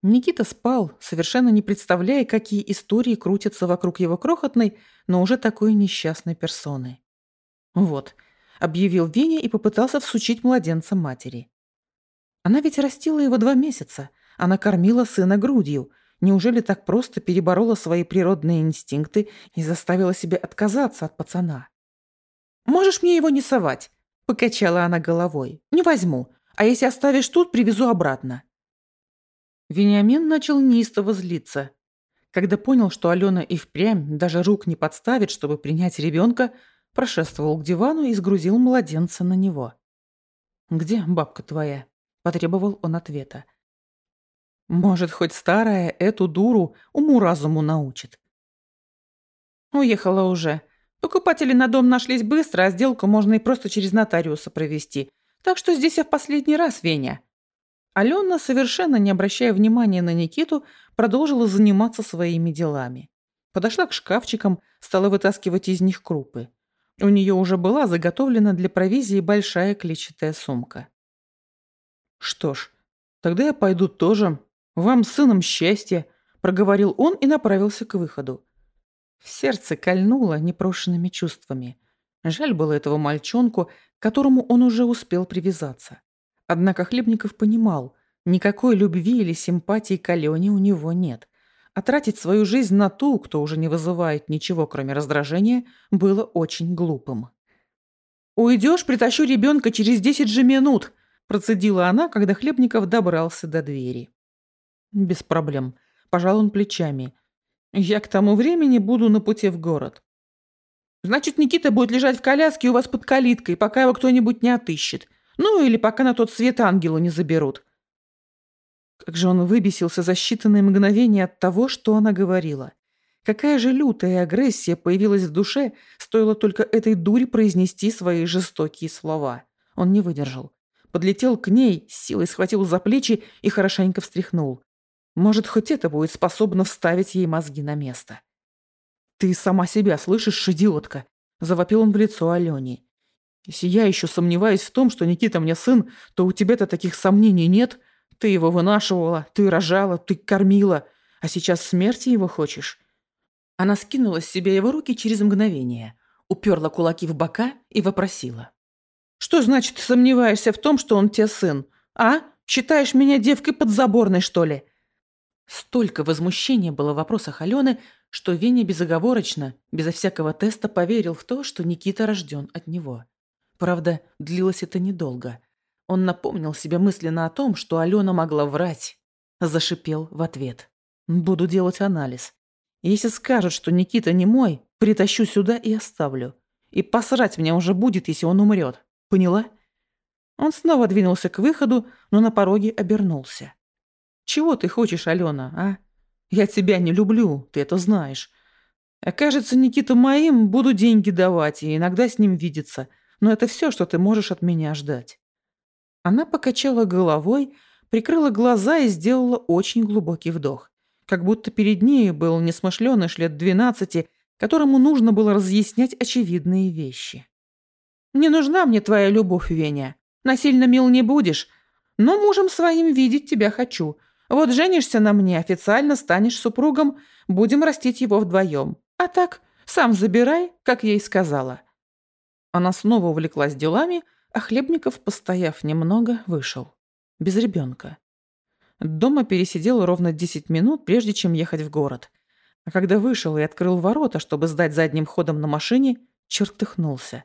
Speaker 1: Никита спал, совершенно не представляя, какие истории крутятся вокруг его крохотной, но уже такой несчастной персоны. «Вот», — объявил Веня и попытался всучить младенца матери. Она ведь растила его два месяца, она кормила сына грудью — Неужели так просто переборола свои природные инстинкты и заставила себя отказаться от пацана? «Можешь мне его не совать?» – покачала она головой. «Не возьму. А если оставишь тут, привезу обратно». Вениамин начал неистово злиться. Когда понял, что Алена и впрямь даже рук не подставит, чтобы принять ребенка, прошествовал к дивану и сгрузил младенца на него. «Где бабка твоя?» – потребовал он ответа. Может, хоть старая эту дуру уму-разуму научит. Уехала уже. Покупатели на дом нашлись быстро, а сделку можно и просто через нотариуса провести. Так что здесь я в последний раз, Веня. Алена, совершенно не обращая внимания на Никиту, продолжила заниматься своими делами. Подошла к шкафчикам, стала вытаскивать из них крупы. У нее уже была заготовлена для провизии большая клетчатая сумка. «Что ж, тогда я пойду тоже «Вам сыном счастье», — проговорил он и направился к выходу. В сердце кольнуло непрошенными чувствами. Жаль было этого мальчонку, к которому он уже успел привязаться. Однако Хлебников понимал, никакой любви или симпатии к Алене у него нет. А тратить свою жизнь на ту, кто уже не вызывает ничего, кроме раздражения, было очень глупым. «Уйдешь, притащу ребенка через десять же минут», – процедила она, когда Хлебников добрался до двери. Без проблем. Пожал он плечами. Я к тому времени буду на пути в город. Значит, Никита будет лежать в коляске у вас под калиткой, пока его кто-нибудь не отыщет. Ну, или пока на тот свет ангела не заберут. Как же он выбесился за считанные мгновения от того, что она говорила. Какая же лютая агрессия появилась в душе, стоило только этой дуре произнести свои жестокие слова. Он не выдержал. Подлетел к ней, силой схватил за плечи и хорошенько встряхнул. Может, хоть это будет способно вставить ей мозги на место. «Ты сама себя слышишь, идиотка?» – завопил он в лицо Алене. «Если я еще сомневаюсь в том, что Никита мне сын, то у тебя-то таких сомнений нет. Ты его вынашивала, ты рожала, ты кормила, а сейчас смерти его хочешь?» Она скинула с себя его руки через мгновение, уперла кулаки в бока и вопросила. «Что значит сомневаешься в том, что он тебе сын? А? Считаешь меня девкой подзаборной, что ли?» Столько возмущения было в вопросах Алены, что Веня безоговорочно, безо всякого теста поверил в то, что Никита рожден от него. Правда, длилось это недолго. Он напомнил себе мысленно о том, что Алена могла врать. Зашипел в ответ. «Буду делать анализ. Если скажут, что Никита не мой, притащу сюда и оставлю. И посрать мне уже будет, если он умрет. Поняла?» Он снова двинулся к выходу, но на пороге обернулся. Чего ты хочешь, Алена, а? Я тебя не люблю, ты это знаешь. Окажется Никита моим, буду деньги давать и иногда с ним видеться. Но это все, что ты можешь от меня ждать». Она покачала головой, прикрыла глаза и сделала очень глубокий вдох. Как будто перед ней был несмышленыш лет двенадцати, которому нужно было разъяснять очевидные вещи. «Не нужна мне твоя любовь, Веня. Насильно мил не будешь, но мужем своим видеть тебя хочу. Вот женишься на мне, официально станешь супругом, будем растить его вдвоем. А так, сам забирай, как я и сказала». Она снова увлеклась делами, а Хлебников, постояв немного, вышел. Без ребенка. Дома пересидел ровно 10 минут, прежде чем ехать в город. А когда вышел и открыл ворота, чтобы сдать задним ходом на машине, чертыхнулся.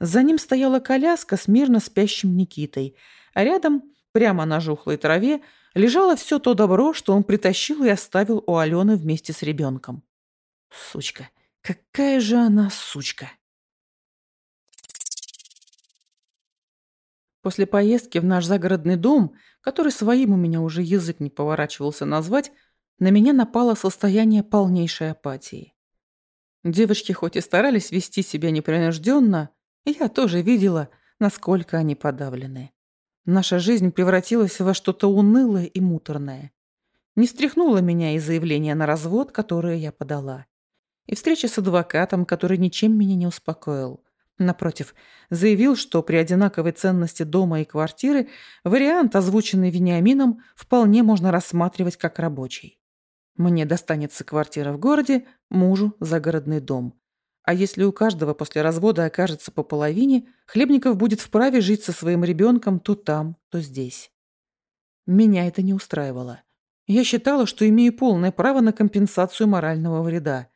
Speaker 1: За ним стояла коляска с мирно спящим Никитой, а рядом, прямо на жухлой траве, лежало все то добро, что он притащил и оставил у Алены вместе с ребенком. Сучка. Какая же она сучка. После поездки в наш загородный дом, который своим у меня уже язык не поворачивался назвать, на меня напало состояние полнейшей апатии. Девочки хоть и старались вести себя непринужденно, я тоже видела, насколько они подавлены. Наша жизнь превратилась во что-то унылое и муторное. Не стряхнуло меня и заявление на развод, которое я подала. И встреча с адвокатом, который ничем меня не успокоил. Напротив, заявил, что при одинаковой ценности дома и квартиры вариант, озвученный Вениамином, вполне можно рассматривать как рабочий. Мне достанется квартира в городе, мужу загородный дом. А если у каждого после развода окажется по половине, Хлебников будет вправе жить со своим ребенком то там, то здесь. Меня это не устраивало. Я считала, что имею полное право на компенсацию морального вреда.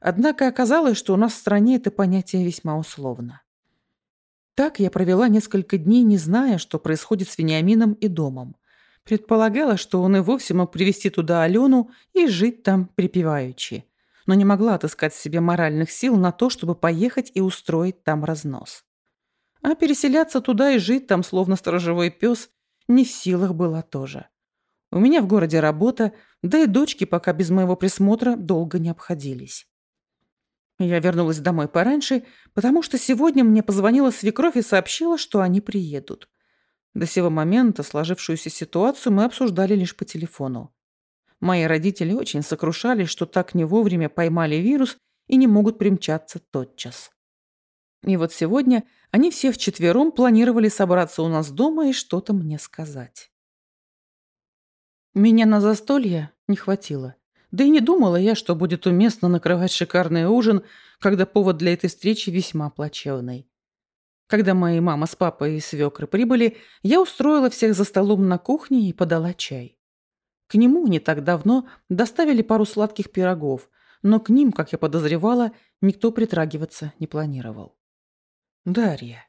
Speaker 1: Однако оказалось, что у нас в стране это понятие весьма условно. Так я провела несколько дней, не зная, что происходит с Вениамином и домом. Предполагала, что он и вовсе мог привести туда Алену и жить там припеваючи, но не могла отыскать в себе моральных сил на то, чтобы поехать и устроить там разнос. А переселяться туда и жить там, словно сторожевой пес, не в силах была тоже. У меня в городе работа, да и дочки пока без моего присмотра долго не обходились. Я вернулась домой пораньше, потому что сегодня мне позвонила свекровь и сообщила, что они приедут. До сего момента сложившуюся ситуацию мы обсуждали лишь по телефону. Мои родители очень сокрушались, что так не вовремя поймали вирус и не могут примчаться тотчас. И вот сегодня они все вчетвером планировали собраться у нас дома и что-то мне сказать. Меня на застолье не хватило. Да и не думала я, что будет уместно накрывать шикарный ужин, когда повод для этой встречи весьма плачевный. Когда мои мама с папой и свекры прибыли, я устроила всех за столом на кухне и подала чай. К нему не так давно доставили пару сладких пирогов, но к ним, как я подозревала, никто притрагиваться не планировал. «Дарья,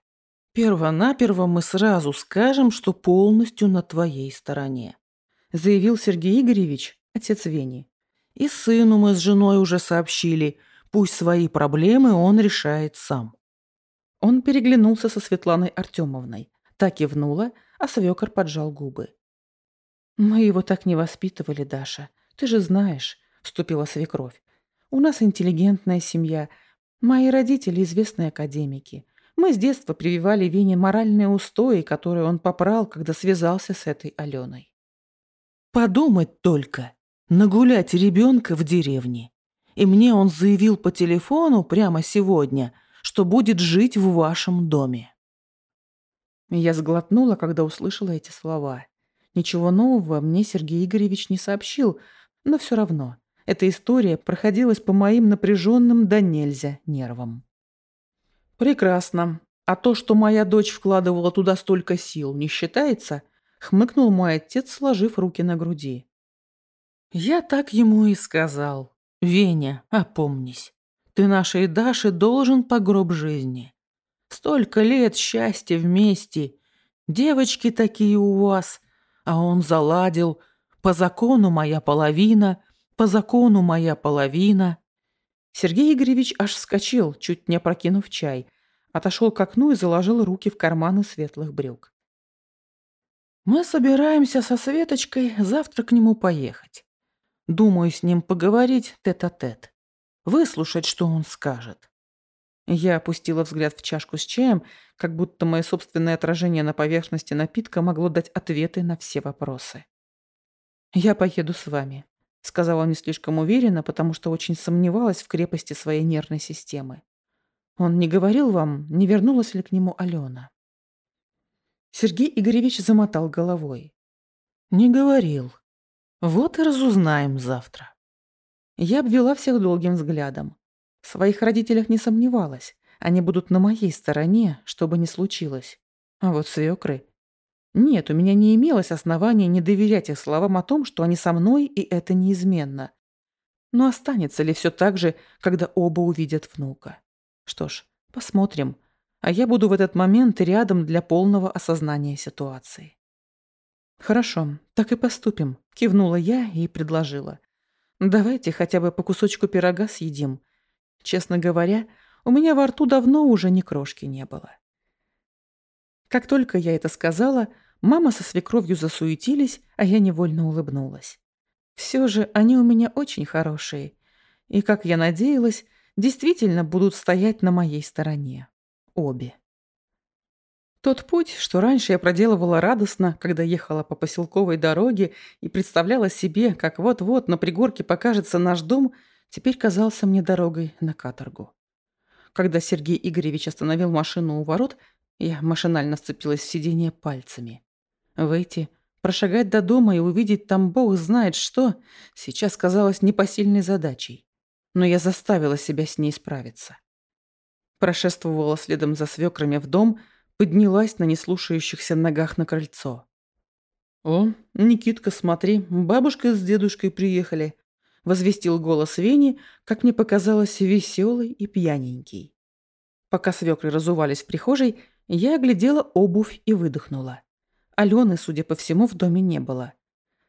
Speaker 1: первонаперво мы сразу скажем, что полностью на твоей стороне», заявил Сергей Игоревич, отец Вени. И сыну мы с женой уже сообщили, пусть свои проблемы он решает сам. Он переглянулся со Светланой Артемовной. Так кивнула, а свекор поджал губы. «Мы его так не воспитывали, Даша. Ты же знаешь», — вступила свекровь. «У нас интеллигентная семья. Мои родители — известные академики. Мы с детства прививали Вене моральные устои, которые он попрал, когда связался с этой Аленой». «Подумать только!» нагулять ребенка в деревне. И мне он заявил по телефону прямо сегодня, что будет жить в вашем доме. Я сглотнула, когда услышала эти слова. Ничего нового мне Сергей Игоревич не сообщил, но все равно. Эта история проходилась по моим напряженным до нельзя нервам. «Прекрасно. А то, что моя дочь вкладывала туда столько сил, не считается?» — хмыкнул мой отец, сложив руки на груди. Я так ему и сказал. «Веня, опомнись. Ты нашей Даше должен по гроб жизни. Столько лет счастья вместе. Девочки такие у вас. А он заладил. По закону моя половина, по закону моя половина». Сергей Игоревич аж вскочил, чуть не опрокинув чай. Отошел к окну и заложил руки в карманы светлых брюк. «Мы собираемся со Светочкой завтра к нему поехать. Думаю с ним поговорить тет-а-тет. -тет. Выслушать, что он скажет. Я опустила взгляд в чашку с чаем, как будто мое собственное отражение на поверхности напитка могло дать ответы на все вопросы. «Я поеду с вами», — сказала не слишком уверенно, потому что очень сомневалась в крепости своей нервной системы. «Он не говорил вам, не вернулась ли к нему Алена?» Сергей Игоревич замотал головой. «Не говорил», вот и разузнаем завтра. Я обвела всех долгим взглядом. В своих родителях не сомневалась. Они будут на моей стороне, что бы ни случилось. А вот свекры... Нет, у меня не имелось основания не доверять их словам о том, что они со мной, и это неизменно. Но останется ли все так же, когда оба увидят внука? Что ж, посмотрим. А я буду в этот момент рядом для полного осознания ситуации. «Хорошо, так и поступим», — кивнула я и предложила. «Давайте хотя бы по кусочку пирога съедим. Честно говоря, у меня во рту давно уже ни крошки не было». Как только я это сказала, мама со свекровью засуетились, а я невольно улыбнулась. Все же они у меня очень хорошие, и, как я надеялась, действительно будут стоять на моей стороне. Обе. Тот путь, что раньше я проделывала радостно, когда ехала по поселковой дороге и представляла себе, как вот-вот на пригорке покажется наш дом, теперь казался мне дорогой на каторгу. Когда Сергей Игоревич остановил машину у ворот, я машинально сцепилась в сиденье пальцами. Выйти, прошагать до дома и увидеть там бог знает что, сейчас казалось непосильной задачей. Но я заставила себя с ней справиться. Прошествовала следом за свекрами в дом, поднялась на неслушающихся ногах на крыльцо. «О, Никитка, смотри, бабушка с дедушкой приехали», — возвестил голос Вени, как мне показалось, веселый и пьяненький. Пока свекры разувались в прихожей, я оглядела обувь и выдохнула. Алены, судя по всему, в доме не было.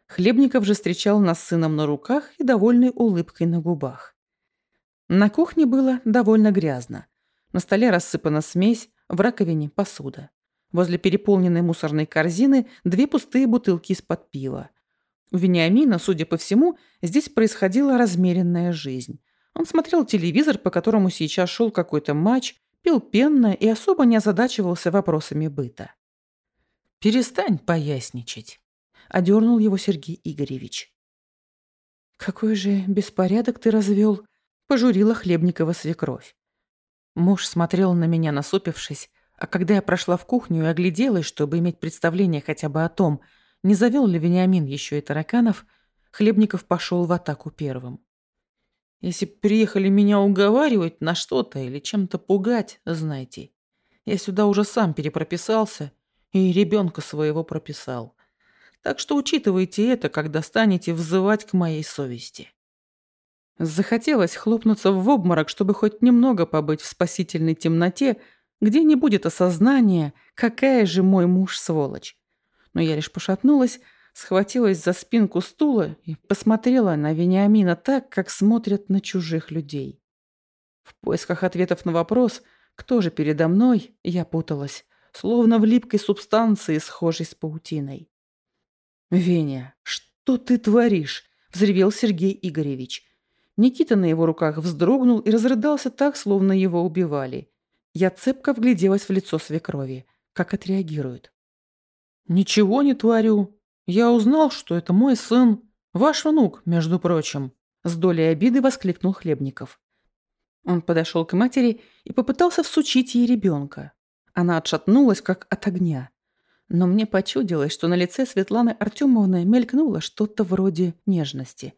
Speaker 1: Хлебников же встречал нас с сыном на руках и довольной улыбкой на губах. На кухне было довольно грязно. На столе рассыпана смесь, в раковине посуда. Возле переполненной мусорной корзины две пустые бутылки из-под пива. У Вениамина, судя по всему, здесь происходила размеренная жизнь. Он смотрел телевизор, по которому сейчас шел какой-то матч, пил пенно и особо не озадачивался вопросами быта. «Перестань поясничать», — одернул его Сергей Игоревич. «Какой же беспорядок ты развел», — пожурила Хлебникова свекровь. Муж смотрел на меня, насупившись, а когда я прошла в кухню и огляделась, чтобы иметь представление хотя бы о том, не завел ли Вениамин еще и тараканов, Хлебников пошел в атаку первым. Если приехали меня уговаривать на что-то или чем-то пугать, знайте, я сюда уже сам перепрописался и ребенка своего прописал. Так что учитывайте это, когда станете взывать к моей совести. Захотелось хлопнуться в обморок, чтобы хоть немного побыть в спасительной темноте, где не будет осознания, какая же мой муж сволочь. Но я лишь пошатнулась, схватилась за спинку стула и посмотрела на Вениамина так, как смотрят на чужих людей. В поисках ответов на вопрос, кто же передо мной, я путалась, словно в липкой субстанции, схожей с паутиной. «Веня, что ты творишь?» – взревел Сергей Игоревич. Никита на его руках вздрогнул и разрыдался так, словно его убивали. Я цепко вгляделась в лицо свекрови. Как отреагирует? «Ничего не творю. Я узнал, что это мой сын. Ваш внук, между прочим», — с долей обиды воскликнул Хлебников. Он подошел к матери и попытался всучить ей ребенка. Она отшатнулась, как от огня. Но мне почудилось, что на лице Светланы Артемовны мелькнуло что-то вроде нежности.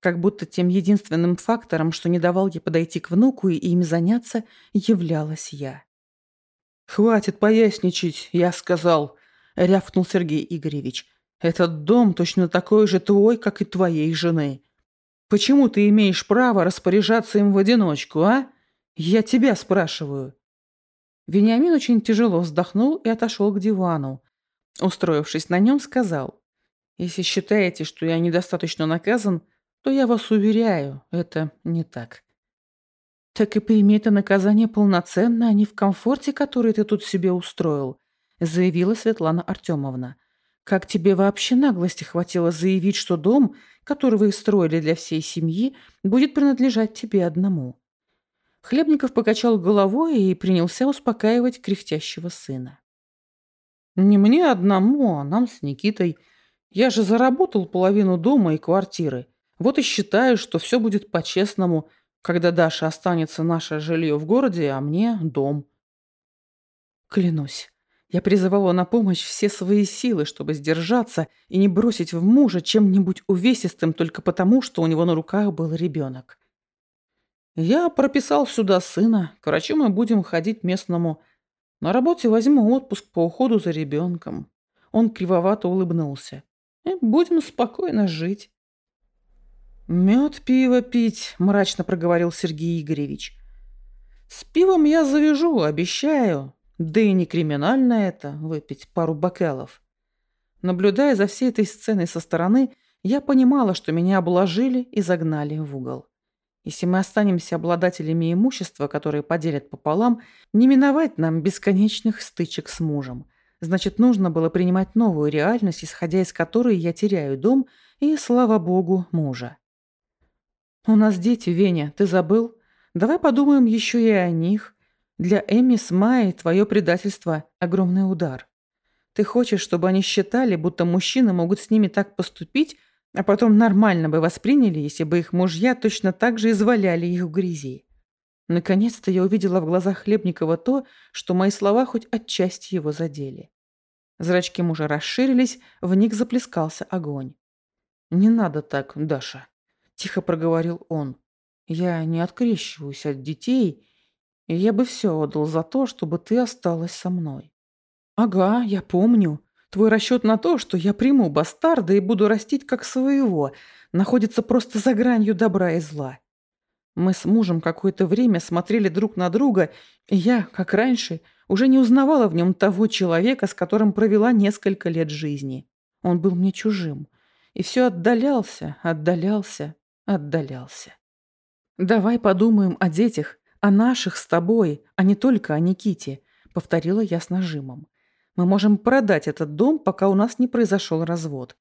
Speaker 1: Как будто тем единственным фактором, что не давал ей подойти к внуку и им заняться, являлась я. «Хватит поясничать, я сказал», — рявкнул Сергей Игоревич. «Этот дом точно такой же твой, как и твоей жены. Почему ты имеешь право распоряжаться им в одиночку, а? Я тебя спрашиваю». Вениамин очень тяжело вздохнул и отошел к дивану. Устроившись на нем, сказал, «Если считаете, что я недостаточно наказан, то я вас уверяю, это не так. Так и прими это наказание полноценно, а не в комфорте, который ты тут себе устроил, заявила Светлана Артемовна. Как тебе вообще наглости хватило заявить, что дом, который вы строили для всей семьи, будет принадлежать тебе одному? Хлебников покачал головой и принялся успокаивать кряхтящего сына. «Не мне одному, а нам с Никитой. Я же заработал половину дома и квартиры. Вот и считаю, что все будет по-честному, когда Даша останется наше жилье в городе, а мне дом. Клянусь, я призывала на помощь все свои силы, чтобы сдержаться и не бросить в мужа чем-нибудь увесистым только потому, что у него на руках был ребенок. Я прописал сюда сына, к врачу мы будем ходить местному. На работе возьму отпуск по уходу за ребенком. Он кривовато улыбнулся. И будем спокойно жить. «Мед пиво пить», – мрачно проговорил Сергей Игоревич. «С пивом я завяжу, обещаю. Да и не криминально это – выпить пару бокалов». Наблюдая за всей этой сценой со стороны, я понимала, что меня обложили и загнали в угол. Если мы останемся обладателями имущества, которое поделят пополам, не миновать нам бесконечных стычек с мужем. Значит, нужно было принимать новую реальность, исходя из которой я теряю дом и, слава богу, мужа. «У нас дети, Веня, ты забыл? Давай подумаем еще и о них. Для Эми с Майей твое предательство – огромный удар. Ты хочешь, чтобы они считали, будто мужчины могут с ними так поступить, А потом нормально бы восприняли, если бы их мужья точно так же изваляли их в грязи. Наконец-то я увидела в глазах Хлебникова то, что мои слова хоть отчасти его задели. Зрачки мужа расширились, в них заплескался огонь. «Не надо так, Даша», – тихо проговорил он. «Я не открещиваюсь от детей, и я бы все отдал за то, чтобы ты осталась со мной». «Ага, я помню. Твой расчет на то, что я приму бастарда и буду растить как своего, находится просто за гранью добра и зла. Мы с мужем какое-то время смотрели друг на друга, и я, как раньше, уже не узнавала в нем того человека, с которым провела несколько лет жизни. Он был мне чужим. И все отдалялся, отдалялся, отдалялся. «Давай подумаем о детях, о наших с тобой, а не только о Никите», — повторила я с нажимом. «Мы можем продать этот дом, пока у нас не произошел развод.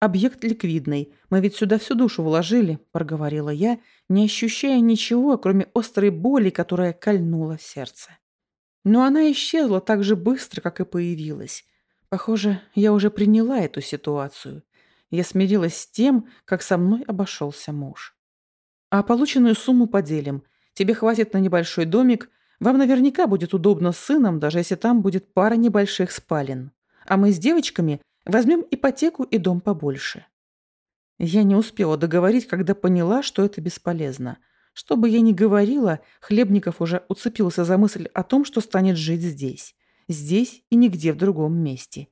Speaker 1: Объект ликвидный. Мы ведь сюда всю душу вложили», — проговорила я, не ощущая ничего, кроме острой боли, которая кольнула в сердце. Но она исчезла так же быстро, как и появилась. Похоже, я уже приняла эту ситуацию. Я смирилась с тем, как со мной обошелся муж. А полученную сумму поделим. Тебе хватит на небольшой домик. Вам наверняка будет удобно с сыном, даже если там будет пара небольших спален. А мы с девочками возьмем ипотеку и дом побольше. Я не успела договорить, когда поняла, что это бесполезно. Что бы я ни говорила, Хлебников уже уцепился за мысль о том, что станет жить здесь. Здесь и нигде в другом месте.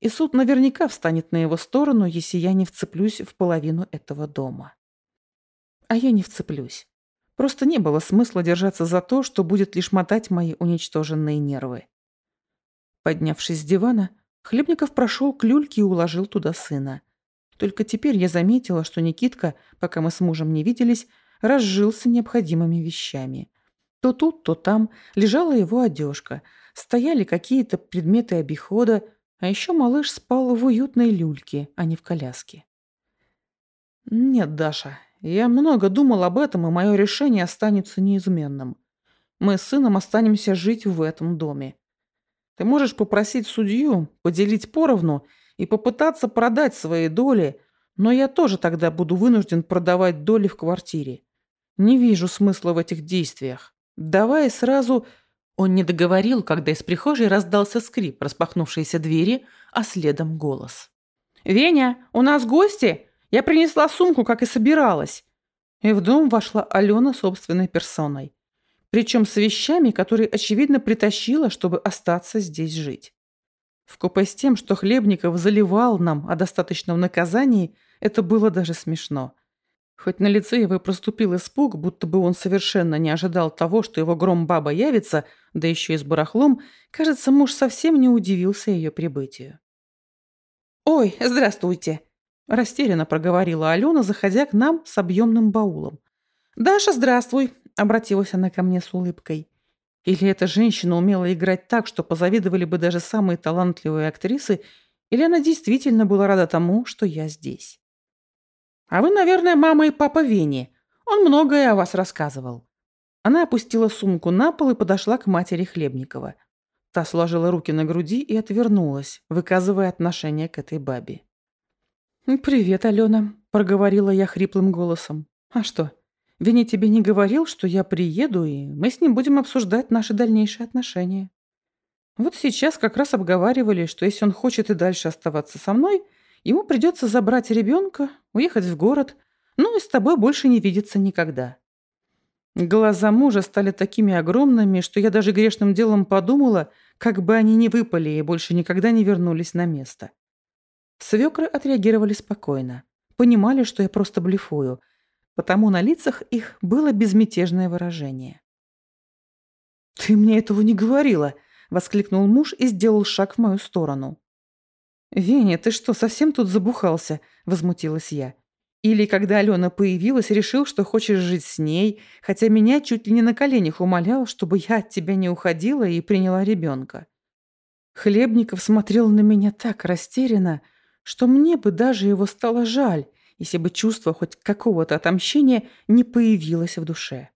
Speaker 1: И суд наверняка встанет на его сторону, если я не вцеплюсь в половину этого дома. А я не вцеплюсь. Просто не было смысла держаться за то, что будет лишь мотать мои уничтоженные нервы. Поднявшись с дивана, Хлебников прошел к люльке и уложил туда сына. Только теперь я заметила, что Никитка, пока мы с мужем не виделись, разжился необходимыми вещами. То тут, то там лежала его одежка, стояли какие-то предметы обихода, а еще малыш спал в уютной люльке, а не в коляске. «Нет, Даша, я много думал об этом, и мое решение останется неизменным. Мы с сыном останемся жить в этом доме. Ты можешь попросить судью поделить поровну и попытаться продать свои доли, но я тоже тогда буду вынужден продавать доли в квартире. Не вижу смысла в этих действиях. Давай сразу он не договорил, когда из прихожей раздался скрип распахнувшейся двери, а следом голос. «Веня, у нас гости? Я принесла сумку, как и собиралась». И в дом вошла Алена собственной персоной. Причем с вещами, которые, очевидно, притащила, чтобы остаться здесь жить. В с тем, что Хлебников заливал нам о достаточном наказании, это было даже смешно. Хоть на лице его проступил испуг, будто бы он совершенно не ожидал того, что его гром-баба явится, да еще и с барахлом, кажется, муж совсем не удивился ее прибытию. «Ой, здравствуйте!» – растерянно проговорила Алена, заходя к нам с объемным баулом. «Даша, здравствуй!» – обратилась она ко мне с улыбкой. Или эта женщина умела играть так, что позавидовали бы даже самые талантливые актрисы, или она действительно была рада тому, что я здесь. А вы, наверное, мама и папа Вени. Он многое о вас рассказывал». Она опустила сумку на пол и подошла к матери Хлебникова. Та сложила руки на груди и отвернулась, выказывая отношение к этой бабе. «Привет, Алена», – проговорила я хриплым голосом. «А что, Вени тебе не говорил, что я приеду, и мы с ним будем обсуждать наши дальнейшие отношения?» Вот сейчас как раз обговаривали, что если он хочет и дальше оставаться со мной – Ему придется забрать ребенка, уехать в город, ну и с тобой больше не видеться никогда. Глаза мужа стали такими огромными, что я даже грешным делом подумала, как бы они не выпали и больше никогда не вернулись на место. Свекры отреагировали спокойно. Понимали, что я просто блефую, потому на лицах их было безмятежное выражение. «Ты мне этого не говорила!» — воскликнул муж и сделал шаг в мою сторону. «Веня, ты что, совсем тут забухался?» – возмутилась я. Или когда Алена появилась, решил, что хочешь жить с ней, хотя меня чуть ли не на коленях умолял, чтобы я от тебя не уходила и приняла ребенка. Хлебников смотрел на меня так растерянно, что мне бы даже его стало жаль, если бы чувство хоть какого-то отомщения не появилось в душе.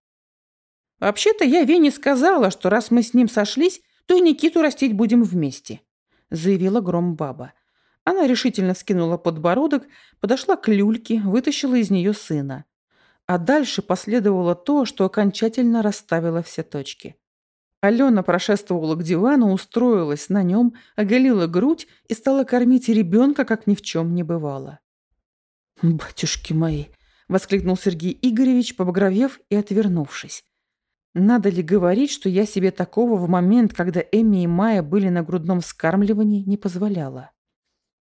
Speaker 1: «Вообще-то я Вене сказала, что раз мы с ним сошлись, то и Никиту растить будем вместе», заявила Громбаба. Она решительно скинула подбородок, подошла к люльке, вытащила из нее сына. А дальше последовало то, что окончательно расставило все точки. Алена прошествовала к дивану, устроилась на нем, оголила грудь и стала кормить ребенка, как ни в чем не бывало. «Батюшки мои!» — воскликнул Сергей Игоревич, побагровев и отвернувшись. «Надо ли говорить, что я себе такого в момент, когда Эмми и Майя были на грудном вскармливании, не позволяла?»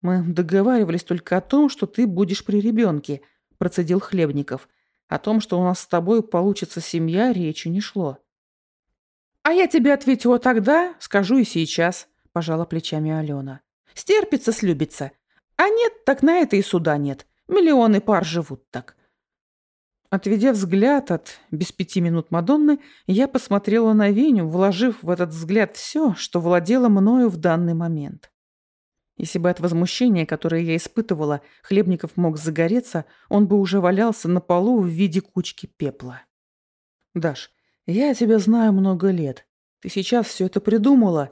Speaker 1: «Мы договаривались только о том, что ты будешь при ребенке», — процедил Хлебников. «О том, что у нас с тобой получится семья, речи не шло». «А я тебе ответила тогда, скажу и сейчас», — пожала плечами Алена. «Стерпится, слюбится. А нет, так на это и суда нет. Миллионы пар живут так». Отведя взгляд от без пяти минут Мадонны, я посмотрела на Веню, вложив в этот взгляд все, что владело мною в данный момент. Если бы от возмущения, которое я испытывала, Хлебников мог загореться, он бы уже валялся на полу в виде кучки пепла. «Даш, я тебя знаю много лет. Ты сейчас все это придумала,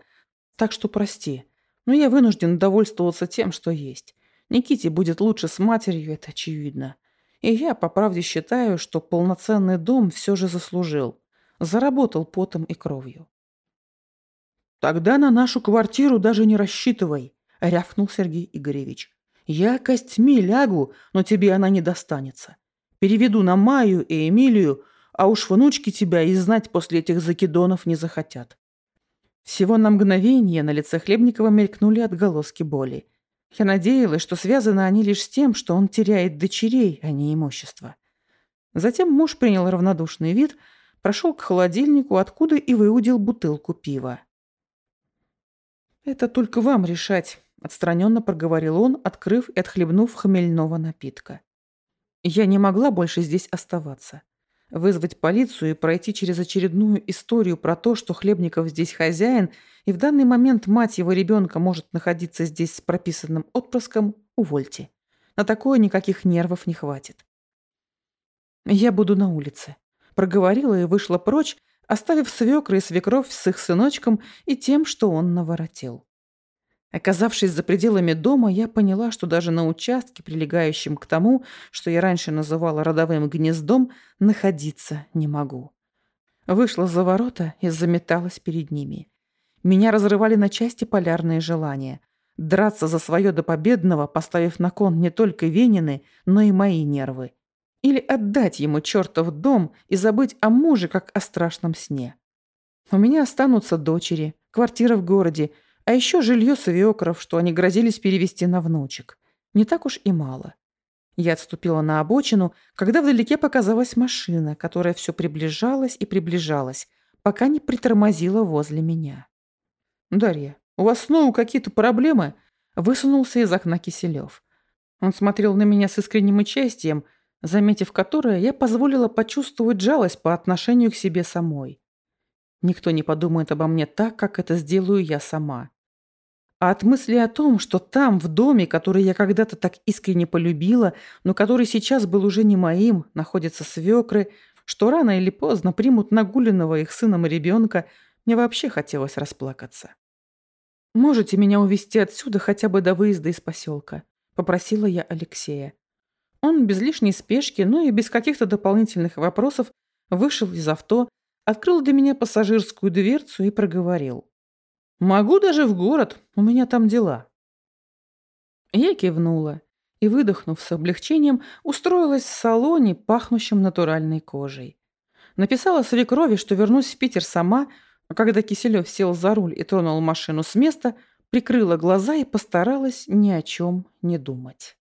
Speaker 1: так что прости. Но я вынужден довольствоваться тем, что есть. Никите будет лучше с матерью, это очевидно. И я, по правде, считаю, что полноценный дом все же заслужил. Заработал потом и кровью. Тогда на нашу квартиру даже не рассчитывай. — рявкнул Сергей Игоревич. «Я костьми лягу, но тебе она не достанется. Переведу на Майю и Эмилию, а уж внучки тебя и знать после этих закидонов не захотят». Всего на мгновение на лице Хлебникова мелькнули отголоски боли. Я надеялась, что связаны они лишь с тем, что он теряет дочерей, а не имущество. Затем муж принял равнодушный вид, прошел к холодильнику, откуда и выудил бутылку пива. «Это только вам решать», Отстраненно проговорил он, открыв и отхлебнув хмельного напитка. Я не могла больше здесь оставаться. Вызвать полицию и пройти через очередную историю про то, что Хлебников здесь хозяин, и в данный момент мать его ребенка может находиться здесь с прописанным отпрыском, увольте. На такое никаких нервов не хватит. Я буду на улице. Проговорила и вышла прочь, оставив свекра и свекровь с их сыночком и тем, что он наворотил. Оказавшись за пределами дома, я поняла, что даже на участке, прилегающем к тому, что я раньше называла родовым гнездом, находиться не могу. Вышла за ворота и заметалась перед ними. Меня разрывали на части полярные желания. Драться за свое до победного, поставив на кон не только Венины, но и мои нервы. Или отдать ему чертов дом и забыть о муже, как о страшном сне. У меня останутся дочери, квартира в городе, а еще жилье свекров, что они грозились перевести на внучек. Не так уж и мало. Я отступила на обочину, когда вдалеке показалась машина, которая все приближалась и приближалась, пока не притормозила возле меня. «Дарья, у вас снова какие-то проблемы?» Высунулся из окна Киселев. Он смотрел на меня с искренним участием, заметив которое, я позволила почувствовать жалость по отношению к себе самой. Никто не подумает обо мне так, как это сделаю я сама. А от мысли о том, что там, в доме, который я когда-то так искренне полюбила, но который сейчас был уже не моим, находятся свекры, что рано или поздно примут нагуленного их сыном ребенка, мне вообще хотелось расплакаться. «Можете меня увезти отсюда хотя бы до выезда из поселка?» – попросила я Алексея. Он без лишней спешки, ну и без каких-то дополнительных вопросов вышел из авто, открыл для меня пассажирскую дверцу и проговорил. Могу даже в город, у меня там дела. Я кивнула и, выдохнув с облегчением, устроилась в салоне, пахнущем натуральной кожей. Написала свекрови, что вернусь в Питер сама, а когда Киселев сел за руль и тронул машину с места, прикрыла глаза и постаралась ни о чем не думать.